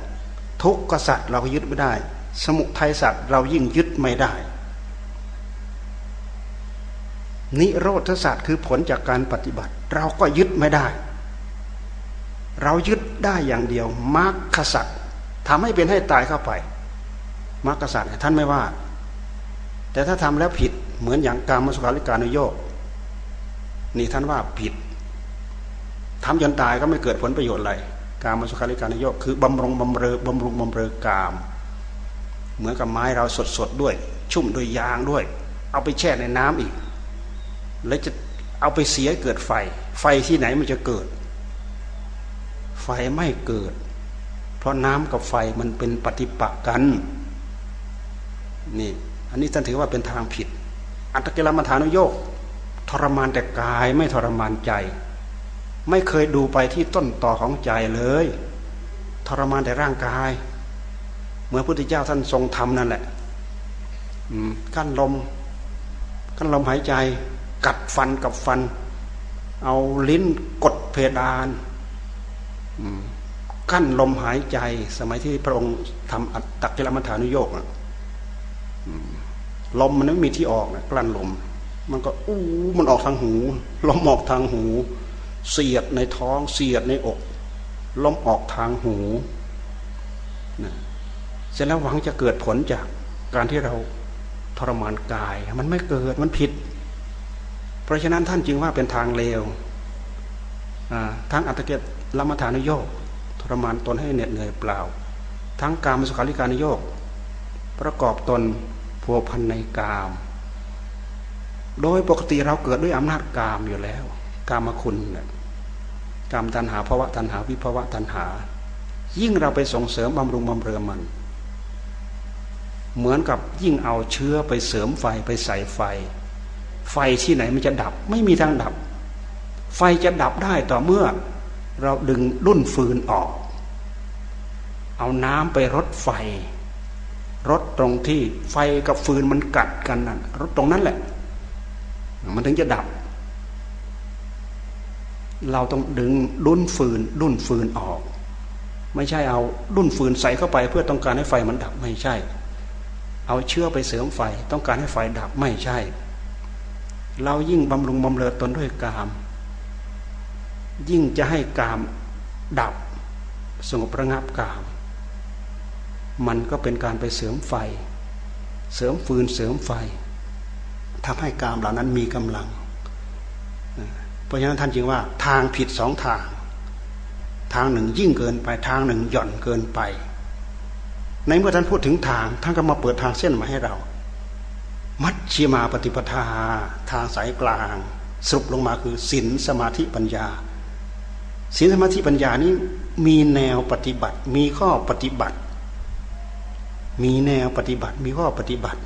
ทุกขสัตว์เราก็ยึดไม่ได้ สมุทัยสัตว์เรายิ่งยึดไม่ได้ นิโรธศาสตร์คือผลจากการปฏิบัติ เราก็ยึดไม่ได้ เรายึดได้อย่างเดียวมรรคสัตว์ทำให้เป็นให้ตายเข้าไปมรรคสัตว์ท่านไม่ว่า แต่ถ้าทำแล้วผิดเหมือนอย่างการมสุขาริการนโยกนี่ท่านว่าผิดทำจนตายก็ไม่เกิดผลประโยชน์อะไรการมสุขาริการนโยกคือ บำรงบำเรอบำรุงบำเรอกาม เหมือนกับไม้เราสดสดด้วย ชุ่มด้วยยางด้วย เอาไปแช่ในน้ำอีก แล้วจะเอาไปเสียเกิดไฟ ไฟที่ไหนมันจะเกิด ไฟไม่เกิด เพราะน้ำกับไฟมันเป็นปฏิปักษ์กันนี่อันนี้ท่านถือว่าเป็นทางผิด อัตตกิลมัฐานุโยกทรมานแต่กายไม่ทรมานใจ ไม่เคยดูไปที่ต้นต่อของใจเลย ทรมานแต่ร่างกาย เมื่อพุทธเจ้าท่านทรงทำนั่นแหละกั้นลม กั้นลมหายใจ กัดฟันกับฟัน เอาลิ้นกดเพดานกั้นลมหายใจ สมัยที่พระองค์ทำอัตตกิลมัฐานุโยกลมมันไม่มีที่ออกนะกลั้นลม มันก็อู้มันออกทางหู ลมออกทางหู เสียดในท้อง เสียดในอก ลมออกทางหู เสร็จแล้วหวังจะเกิดผลจากการที่เราทรมานกาย มันไม่เกิดมันผิด เพราะฉะนั้นท่านจึงว่าเป็นทางเลวทั้งอัตเกตลมฐานโยกทรมานตนให้เหน็ดเหนื่อยเปล่า ทั้งการมสุขาริการโยก ประกอบตนพัวพันในกาม โดยปกติเราเกิดด้วยอำนาจกามอยู่แล้ว กามคุณเนี่ยกามตัณหาภาวะตัณหาวิภาวะตัณหา ยิ่งเราไปส่งเสริมบำรุงบำเรอมัน เหมือนกับยิ่งเอาเชื้อไปเสริมไฟไปใส่ไฟ ไฟที่ไหนมันจะดับไม่มีทางดับ ไฟจะดับได้ต่อเมื่อ เราดึงรุ่นฟืนออก เอาน้ำไปรดไฟรดตรงที่ไฟกับฟืนมันกัดกันนั่นรดตรงนั้นแหละ มันถึงจะดับ เราต้องดึงดุนฟืนดุนฟืนออก ไม่ใช่เอาดุนฟืนใส่เข้าไป เพื่อต้องการให้ไฟมันดับไม่ใช่ เอาเชื้อไปเสริมไฟ ต้องการให้ไฟดับไม่ใช่ เรายิ่งบำรุงบำเรอตนด้วยกาม ยิ่งจะให้กามดับสงบระงับกาม มันก็เป็นการไปเสริมไฟ เสริมฟืนเสริมไฟทำให้กามเหล่านั้นมีกำลัง เพราะฉะนั้นท่านจึงว่าทางผิดสองทาง ทางหนึ่งยิ่งเกินไปทางหนึ่งหย่อนเกินไป ในเมื่อท่านพูดถึงทางท่านก็มาเปิดทางเส้นมาให้เรา มัชชีมาปฏิปทา ทางสายกลาง สรุปลงมาคือศีลสมาธิปัญญาศีลสมาธิปัญญานี้มีแนวปฏิบัติ มีข้อปฏิบัติ มีแนวปฏิบัติ มีข้อปฏิบัติ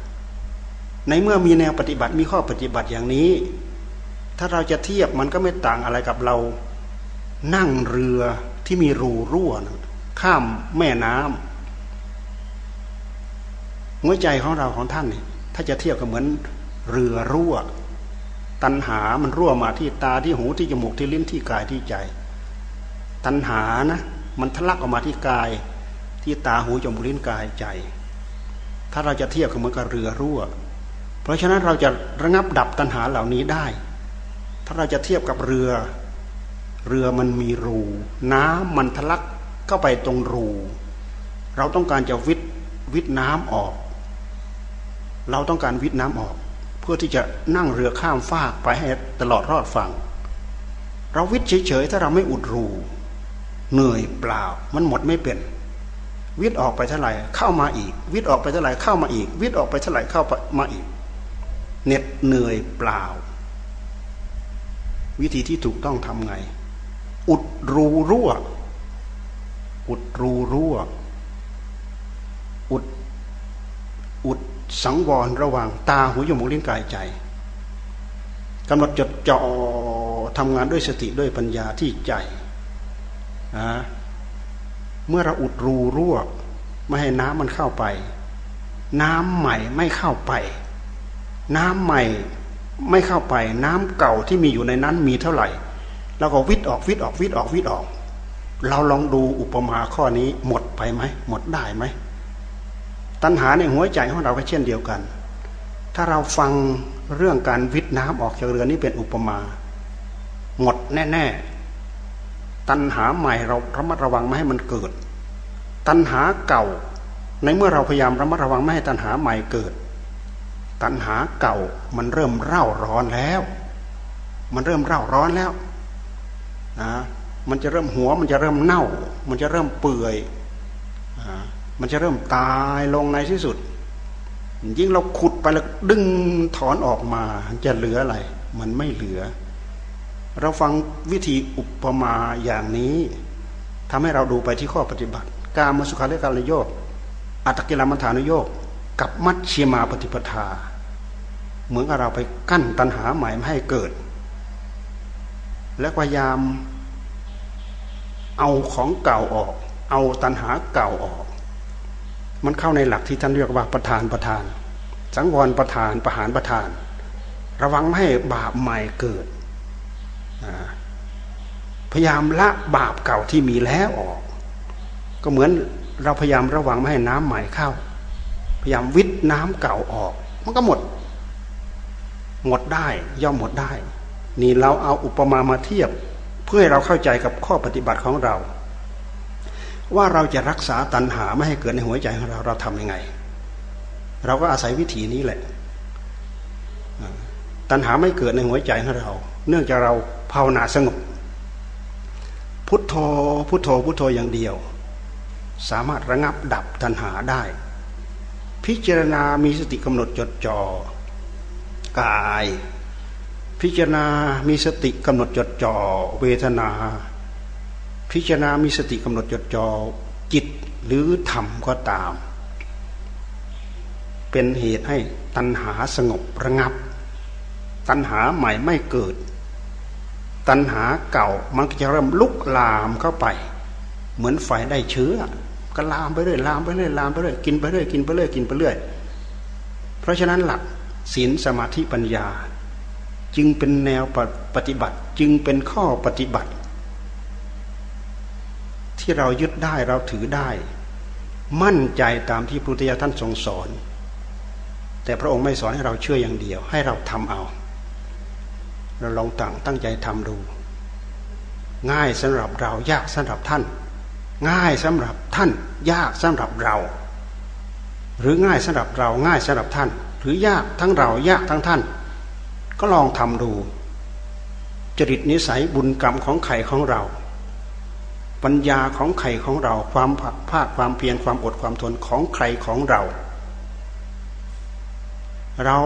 ในเมื่อมีแนวปฏิบัติ มีข้อปฏิบัติอย่างนี้ ถ้าเราจะเทียบมันก็ไม่ต่างอะไรกับเรา นั่งเรือที่มีรูรั่วข้ามแม่น้ำ หัวใจของเราของท่านนี่ถ้าจะเทียบกับเหมือนเรือรั่ว ตันหามันรั่วมาที่ตาที่หูที่จมูกที่ลิ้นที่กายที่ใจ ตันหานะมันทะลักออกมาที่กาย ที่ตาหูจมูกลิ้นกายใจ ถ้าเราจะเทียบกับเหมือนกับเรือรั่ว เพราะฉะนั้นเราจะระงับดับตันหาเหล่านี้ได้ ถ้าเราจะเทียบกับเรือ เรือมันมีรู น้ำมันทะลักเข้าไปตรงรู เราต้องการจะวิทวิทน้ำออก เราต้องการวิทน้ำออก เพื่อที่จะนั่งเรือข้ามฟากไปให้ตลอดรอดฝั่งเราวิทเฉยๆถ้าเราไม่อุดรูเหนื่อยเปล่า มันหมดไม่เป็น วิทย์ออกไปเท่าไหร่เข้ามาอีก วิทย์ออกไปเท่าไหร่เข้ามาอีก วิทย์ออกไปเท่าไหร่เข้ามาอีกเหน็ดเหนื่อยเปล่า วิธีที่ถูกต้องทำไง อุดรูรั่ว อุดรูรั่ว อุด อุด สังวรระหว่างตาหูจมูกลิ้นกายใจกำหนดจดจ่อทำงานด้วยสติด้วยปัญญาที่ใจนะเมื่อเราอุดรูรั่วไม่ให้น้ำมันเข้าไป น้ำใหม่ไม่เข้าไป น้ำใหม่ไม่เข้าไป น้ำเก่าที่มีอยู่ในนั้นมีเท่าไหร่ แล้วก็วิทย์ออกวิทย์ออกวิทย์ออกวิทย์ออก เราลองดูอุปมาข้อนี้หมดไปไหมหมดได้ไหม ตัณหาในหัวใจของเราก็เช่นเดียวกัน ถ้าเราฟังเรื่องการวิทย์น้ำออกจากเรือนี้เป็นอุปมา หมดแน่ ๆ ตัณหาใหม่เราระมัดระวังไม่ให้มันเกิด ตัณหาเก่า ในเมื่อเราพยายามระมัดระวังไม่ให้ตัณหาใหม่เกิด ตัณหาเก่ามันเริ่มเร่าร้อนแล้ว มันเริ่มเร่าร้อนแล้วนะมันจะเริ่มหัวมันจะเริ่มเน่า มันจะเริ่มเปื่อย มันจะเริ่มตายลงในที่สุด ยิ่งเราขุดไปแล้วดึงถอนออกมา จะเหลืออะไร มันไม่เหลือ เราฟังวิธีอุปมาอย่างนี้ทำให้เราดูไปที่ข้อปฏิบัติ การมสุขาเลการโยกอัตกิลมัฐานุโยกกับมัชชีมาปฏิปทา เหมือนกับเราไปกั้นตัณหาใหม่ไม่ให้เกิด และพยายามเอาของเก่าออก เอาตัณหาเก่าออก มันเข้าในหลักที่ท่านเรียกว่าประธานประธาน สังวรประธานประหารประธาน ระวังไม่ให้บาปใหม่เกิด พยายามละบาปเก่าที่มีแล้วออก ก็เหมือนเราพยายามระวังไม่ให้น้ำใหม่เข้า พยายามวิทน้ำเก่าออก มันก็หมด หมดได้ย่อมหมดได้ นี่เราเอาอุปมามาเทียบ เพื่อให้เราเข้าใจกับข้อปฏิบัติของเรา ว่าเราจะรักษาตัณหาไม่ให้เกิดในหัวใจของเราเราทำยังไง เราก็อาศัยวิธีนี้แหละ ตัณหาไม่เกิดในหัวใจของเรา เนื่องจากเราภาวนาสงบ พุทโธพุทโธพุทโธอย่างเดียว สามารถระงับดับตัณหาได้ พิจารณามีสติกำหนดจดจอ่อกาย พิจารณามีสติกำหนดจดจ่อเวทนา พิจารณามีสติกำหนดจดจ่อจิตหรือธรรมก็ตาม เป็นเหตุให้ตัณหาสงบระงับ ตัณหาใหม่ไม่เกิด ตัณหาเก่ามันก็จะเริ่มลุกลามเข้าไป เหมือนไฟได้เชื้อ ก็ลามไปเรื่อยลามไปเรื่อยลามไปเรื่อยกินไปเรื่อยกินไปเรื่อยกินไปเรื่อยเพราะฉะนั้นหลักศีลสมาธิปัญญา จึงเป็นแนวปฏิบัติ จึงเป็นข้อปฏิบัติ ที่เรายึดได้เราถือได้ มั่นใจตามที่พระพุทธเจ้าท่านทรงสอน แต่พระองค์ไม่สอนให้เราเชื่ออย่างเดียว ให้เราทำเอา เราลองตั้งตั้งใจทำดู ง่ายสำหรับเรายากสำหรับท่าน ง่ายสำหรับท่าน ยากสำหรับเรา หรือง่ายสำหรับเราง่ายสำหรับท่าน หรือยากทั้งเรายากทั้งท่าน ก็ลองทำดู จริตนิสัยบุญกรรมของไข่ของเรา ปัญญาของใครของเรา ความภาคความเพียรความอดความทนของใครของเรา เรา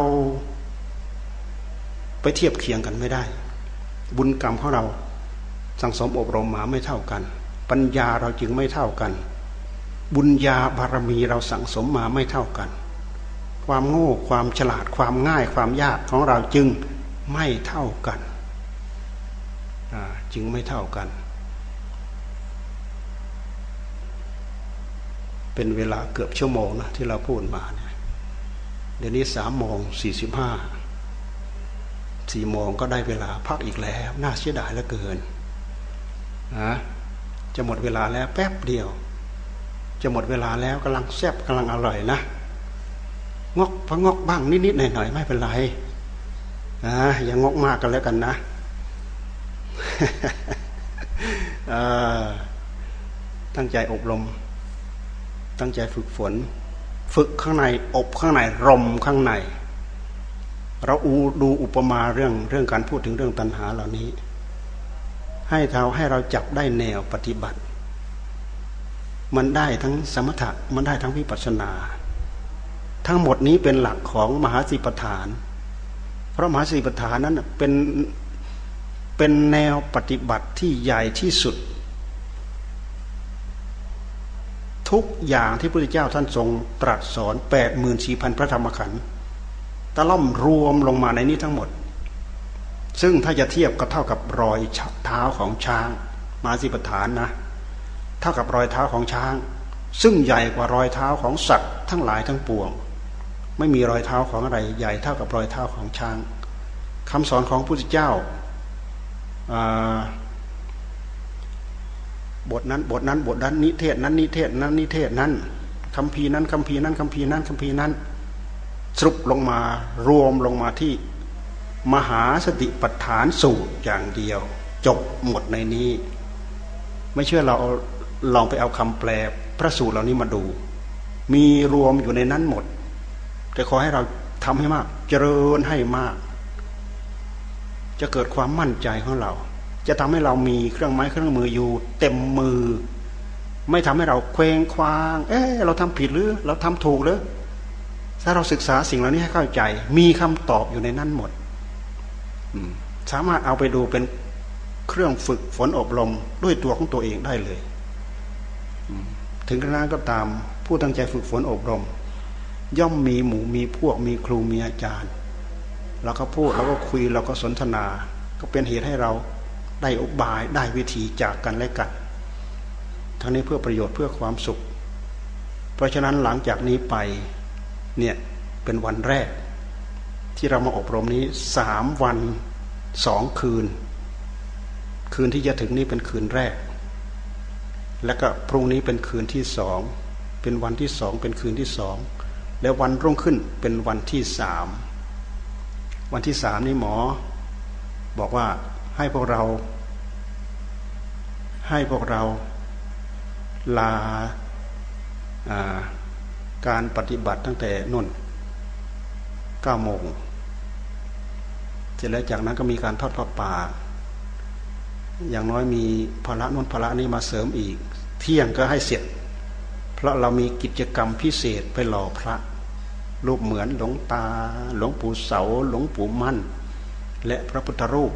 ไปเทียบเคียงกันไม่ได้ บุญกรรมของเราสังสมอบรมมาไม่เท่ากัน ปัญญาเราจึงไม่เท่ากัน บุญญาบารมีเราสั่งสมมาไม่เท่ากัน ความโง่ความฉลาดความง่ายความยากของเราจึงไม่เท่ากันจึงไม่เท่ากัน เป็นเวลาเกือบชั่วโมงนะที่เราพูดมาเนี่ยเดี๋ยวนี้สามโมงสี่สิบห้าสี่โมงก็ได้เวลาพักอีกแล้ว น่าเสียดายเหลือเกินนะจะหมดเวลาแล้วแป๊บเดียว จะหมดเวลาแล้วกำลังแซ่บกำลังอร่อยนะงอกพะงอกบ้างนิดๆหน่อยๆไม่เป็นไรนะอย่างงอกมากกันแล้วกันนะตั้งใจอบรม ตั้งใจฝึกฝน ฝึกข้างในอบข้างในรมข้างใน เราอูดูอุปมาเรื่องเรื่องการพูดถึงเรื่องตัณหาเหล่านี้ ให้เราให้เราจับได้แนวปฏิบัติ มันได้ทั้งสมถะมันได้ทั้งวิปัสสนา ทั้งหมดนี้เป็นหลักของมหาสิปฐาน เพราะมหาสิปฐานนั้นเป็นเป็นแนวปฏิบัติที่ใหญ่ที่สุด ทุกอย่างที่พระพุทธเจ้าท่านทรงตรัสสอนแปดหมื่นสี่พันพระธรรมขันธ์ตะล่อมรวมลงมาในนี้ทั้งหมด ซึ่งถ้าจะเทียบก็เท่ากับรอยเท้าของช้าง มาสิปฐานนะ เท่ากับรอยเท้าของช้าง ซึ่งใหญ่กว่ารอยเท้าของสัตว์ทั้งหลายทั้งปวง ไม่มีรอยเท้าของอะไรใหญ่เท่ากับรอยเท้าของช้างคำสอนของพระพุทธเจ้า บทนั้นบทนั้นบทนั้นนิเทศนั้นนิเทศนั้นนิเทศนั้นคำพีนั้นคำพีนั้นคำพีนั้นคำพีนั้น สรุปลงมารวมลงมาที่มหาสติปัฏฐานสูตรอย่างเดียว จบหมดในนี้ ไม่เชื่อเราลองไปเอาคำแปลพระสูตรเหล่านี้มาดู มีรวมอยู่ในนั้นหมด แต่ขอให้เราทำให้มาก เจริญให้มาก จะเกิดความมั่นใจของเรา จะทำให้เรามีเครื่องไม้เครื่องมืออยู่ เต็มมือ ไม่ทำให้เราเคว้งคว้าง เอ๊เราทำผิดหรือ เราทำถูกหรือถ้าเราศึกษาสิ่งเหล่านี้ให้เข้าใจ มีคำตอบอยู่ในนั้นหมดสามารถเอาไปดูเป็นเครื่องฝึกฝนอบรมด้วยตัวของตัวเองได้เลย ถึงกระนั้นก็ตามผู้ตั้งใจฝึกฝนอบรม ย่อมมีหมู่มีพวกมีครูมีอาจารย์เราก็พูดเราก็คุยเราก็สนทนา ก็เป็นเหตุให้เรา ได้อบายได้วิธีจากกันและกัน ทั้งนี้เพื่อประโยชน์เพื่อความสุข เพราะฉะนั้นหลังจากนี้ไปเนี่ยเป็นวันแรก ที่เรามาอบรมนี้สามวันสองคืน คืนที่จะถึงนี้เป็นคืนแรก แล้วก็พรุ่งนี้เป็นคืนที่สองเป็นวันที่สองเป็นคืนที่สองแล้ววันรุ่งขึ้นเป็นวันที่สามวันที่สามนี้หมอ บอกว่า ให้พวกเรา ให้พวกเราลาการปฏิบัติตั้งแต่นุ่นเก้าโมงเสร็จแล้วจากนั้นก็มีการทอดพระป่า อย่างน้อยมีพระนุ่นพระนี้มาเสริมอีก เที่ยงก็ให้เสร็จ เพราะเรามีกิจกรรมพิเศษไปหล่อพระรูปเหมือนหลวงตา หลวงปู่เสา หลวงปู่มั่น และพระพุทธรูป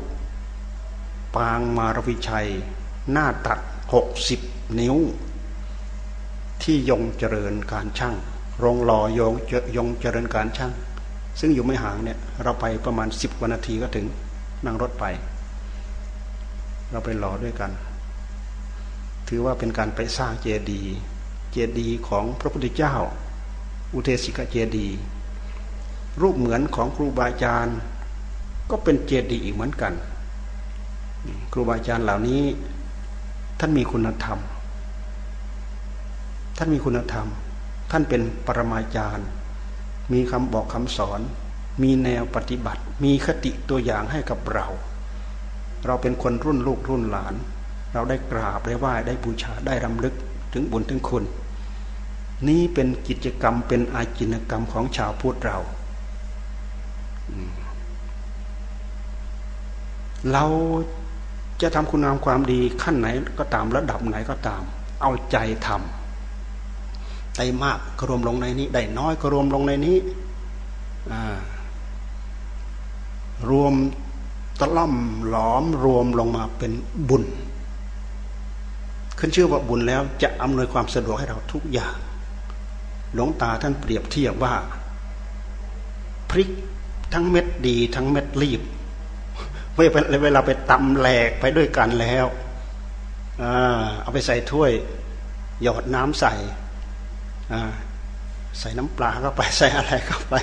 ปางมารวิชัย หน้าตัดหกสิบนิ้ว ที่ยงเจริญการช่างโรงหล่อยงยงเจริญการช่าง ซึ่งอยู่ไม่ห่างเนี่ยเราไปประมาณสิบกว่านาทีก็ถึงนั่งรถไป เราไปหล่อด้วยกัน ถือว่าเป็นการไปสร้างเจดีย์เจดีย์ของพระพุทธเจ้า อุเทสิกเจดีย์รูปเหมือนของครูบาอาจารย์ ก็เป็นเจดีย์อีกเหมือนกัน ครูบาอาจารย์เหล่านี้ ท่านมีคุณธรรม ท่านมีคุณธรรม ท่านเป็นปรมาจารย์ มีคำบอกคำสอน มีแนวปฏิบัติ มีคติตัวอย่างให้กับเรา เราเป็นคนรุ่นลูกรุ่นหลาน เราได้กราบได้ไหว้ได้บูชาได้รำลึกถึงบุญถึงคุณ นี้เป็นกิจกรรมเป็นอาจินกรรมของชาวพุทธเราเรา จะทำคุณงามความดีขั้นไหนก็ตามระดับไหนก็ตาม เอาใจทำได้มากก็รวมลงในนี้ ได้น้อยก็รวมลงในนี้รวมตะล่อมหลอมรวมลงมาเป็นบุญ ขึ้นชื่อว่าบุญแล้วจะอำนวยความสะดวกให้เราทุกอย่าง หลวงตาท่านเปรียบเทียบว่า พริกทั้งเม็ดดีทั้งเม็ดรีบ เวลาไปตำแหลกไปด้วยกันแล้วเอาไปใส่ถ้วย หยอดน้ำใส่ใส่น้ำปลาเข้าไปใส่อะไรเข้าไป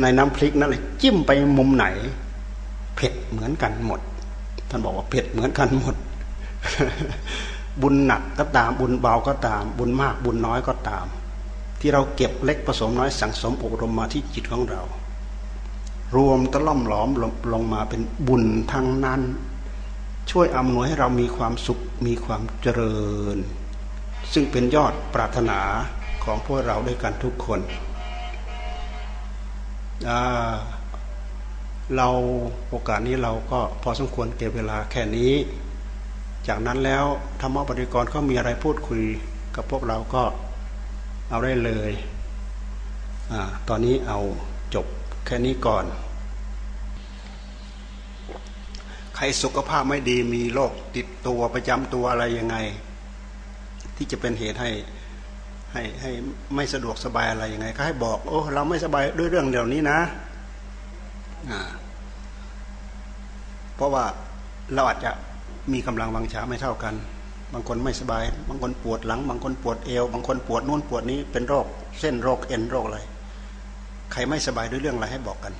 ในน้ำพริกนั่นเลยจิ้มไปมุมไหน เผ็ดเหมือนกันหมด ท่านบอกว่าเผ็ดเหมือนกันหมด บุญหนักก็ตามบุญเบาก็ตาม บุญมากบุญน้อยก็ตาม ที่เราเก็บเล็กผสมน้อยสังสมอบรมมาที่จิตของเรา รวมตะล่อมหลอมลงมาเป็นบุญทั้งนั้น ช่วยอำนวยให้เรามีความสุขมีความเจริญ ซึ่งเป็นยอดปรารถนาของพวกเราด้วยกันทุกคน เราโอกาสนี้เราก็พอสมควรเก็บเวลาแค่นี้ จากนั้นแล้วธรรมบริกรเขามีอะไรพูดคุยกับพวกเราก็เอาได้เลยอตอนนี้เอาจบแค่นี้ก่อน ใค รสุขภาพไม่ดีมีโรคติดตัวประจำตัวอะไรยังไง ที่จะเป็นเหตุให้ให้ให้ไม่สะดวกสบายอะไรยังไง ก็ให้บอก โอ้เราไม่สบายด้วยเรื่องเดี๋ยวนี้นะเพราะว่าเราอาจจะมีกำลังวังชาไม่เท่ากัน บางคนไม่สบาย บางคนปวดหลัง บางคนปวดเอว บางคนปวดนู่นปวดนี้เป็นโรค เส้นโรคเอ็นโรคอะไร ใครไม่สบายด้วยเรื่องอะไรให้บอกกัน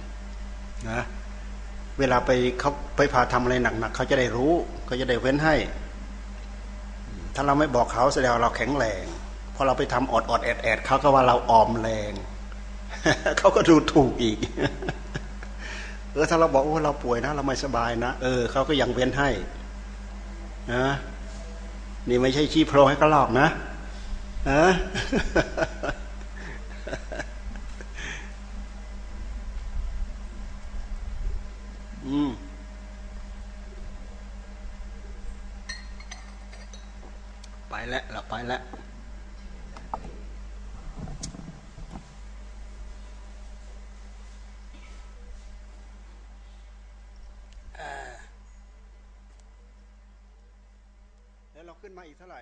นะ เวลาไปเขาไปพาทำอะไรหนักๆเขาจะได้รู้เขาจะได้เว้นให้ ถ้าเราไม่บอกเขาแสดงว่าเราแข็งแรงพอเราไปทำอดอดแอดแอดเขาก็ว่าเราออมแรงเขาก็ดูถูกอีกเออถ้าเราบอกว่าเราป่วยนะ เราไม่สบายนะเออเขาก็ยังเว้นให้นะนี่ไม่ใช่ชี้โพรให้ก็หลอกนะนะ อืมไปแล้วเราไปแล้วแล้วเราขึ้นมาอีกเท่าไหร่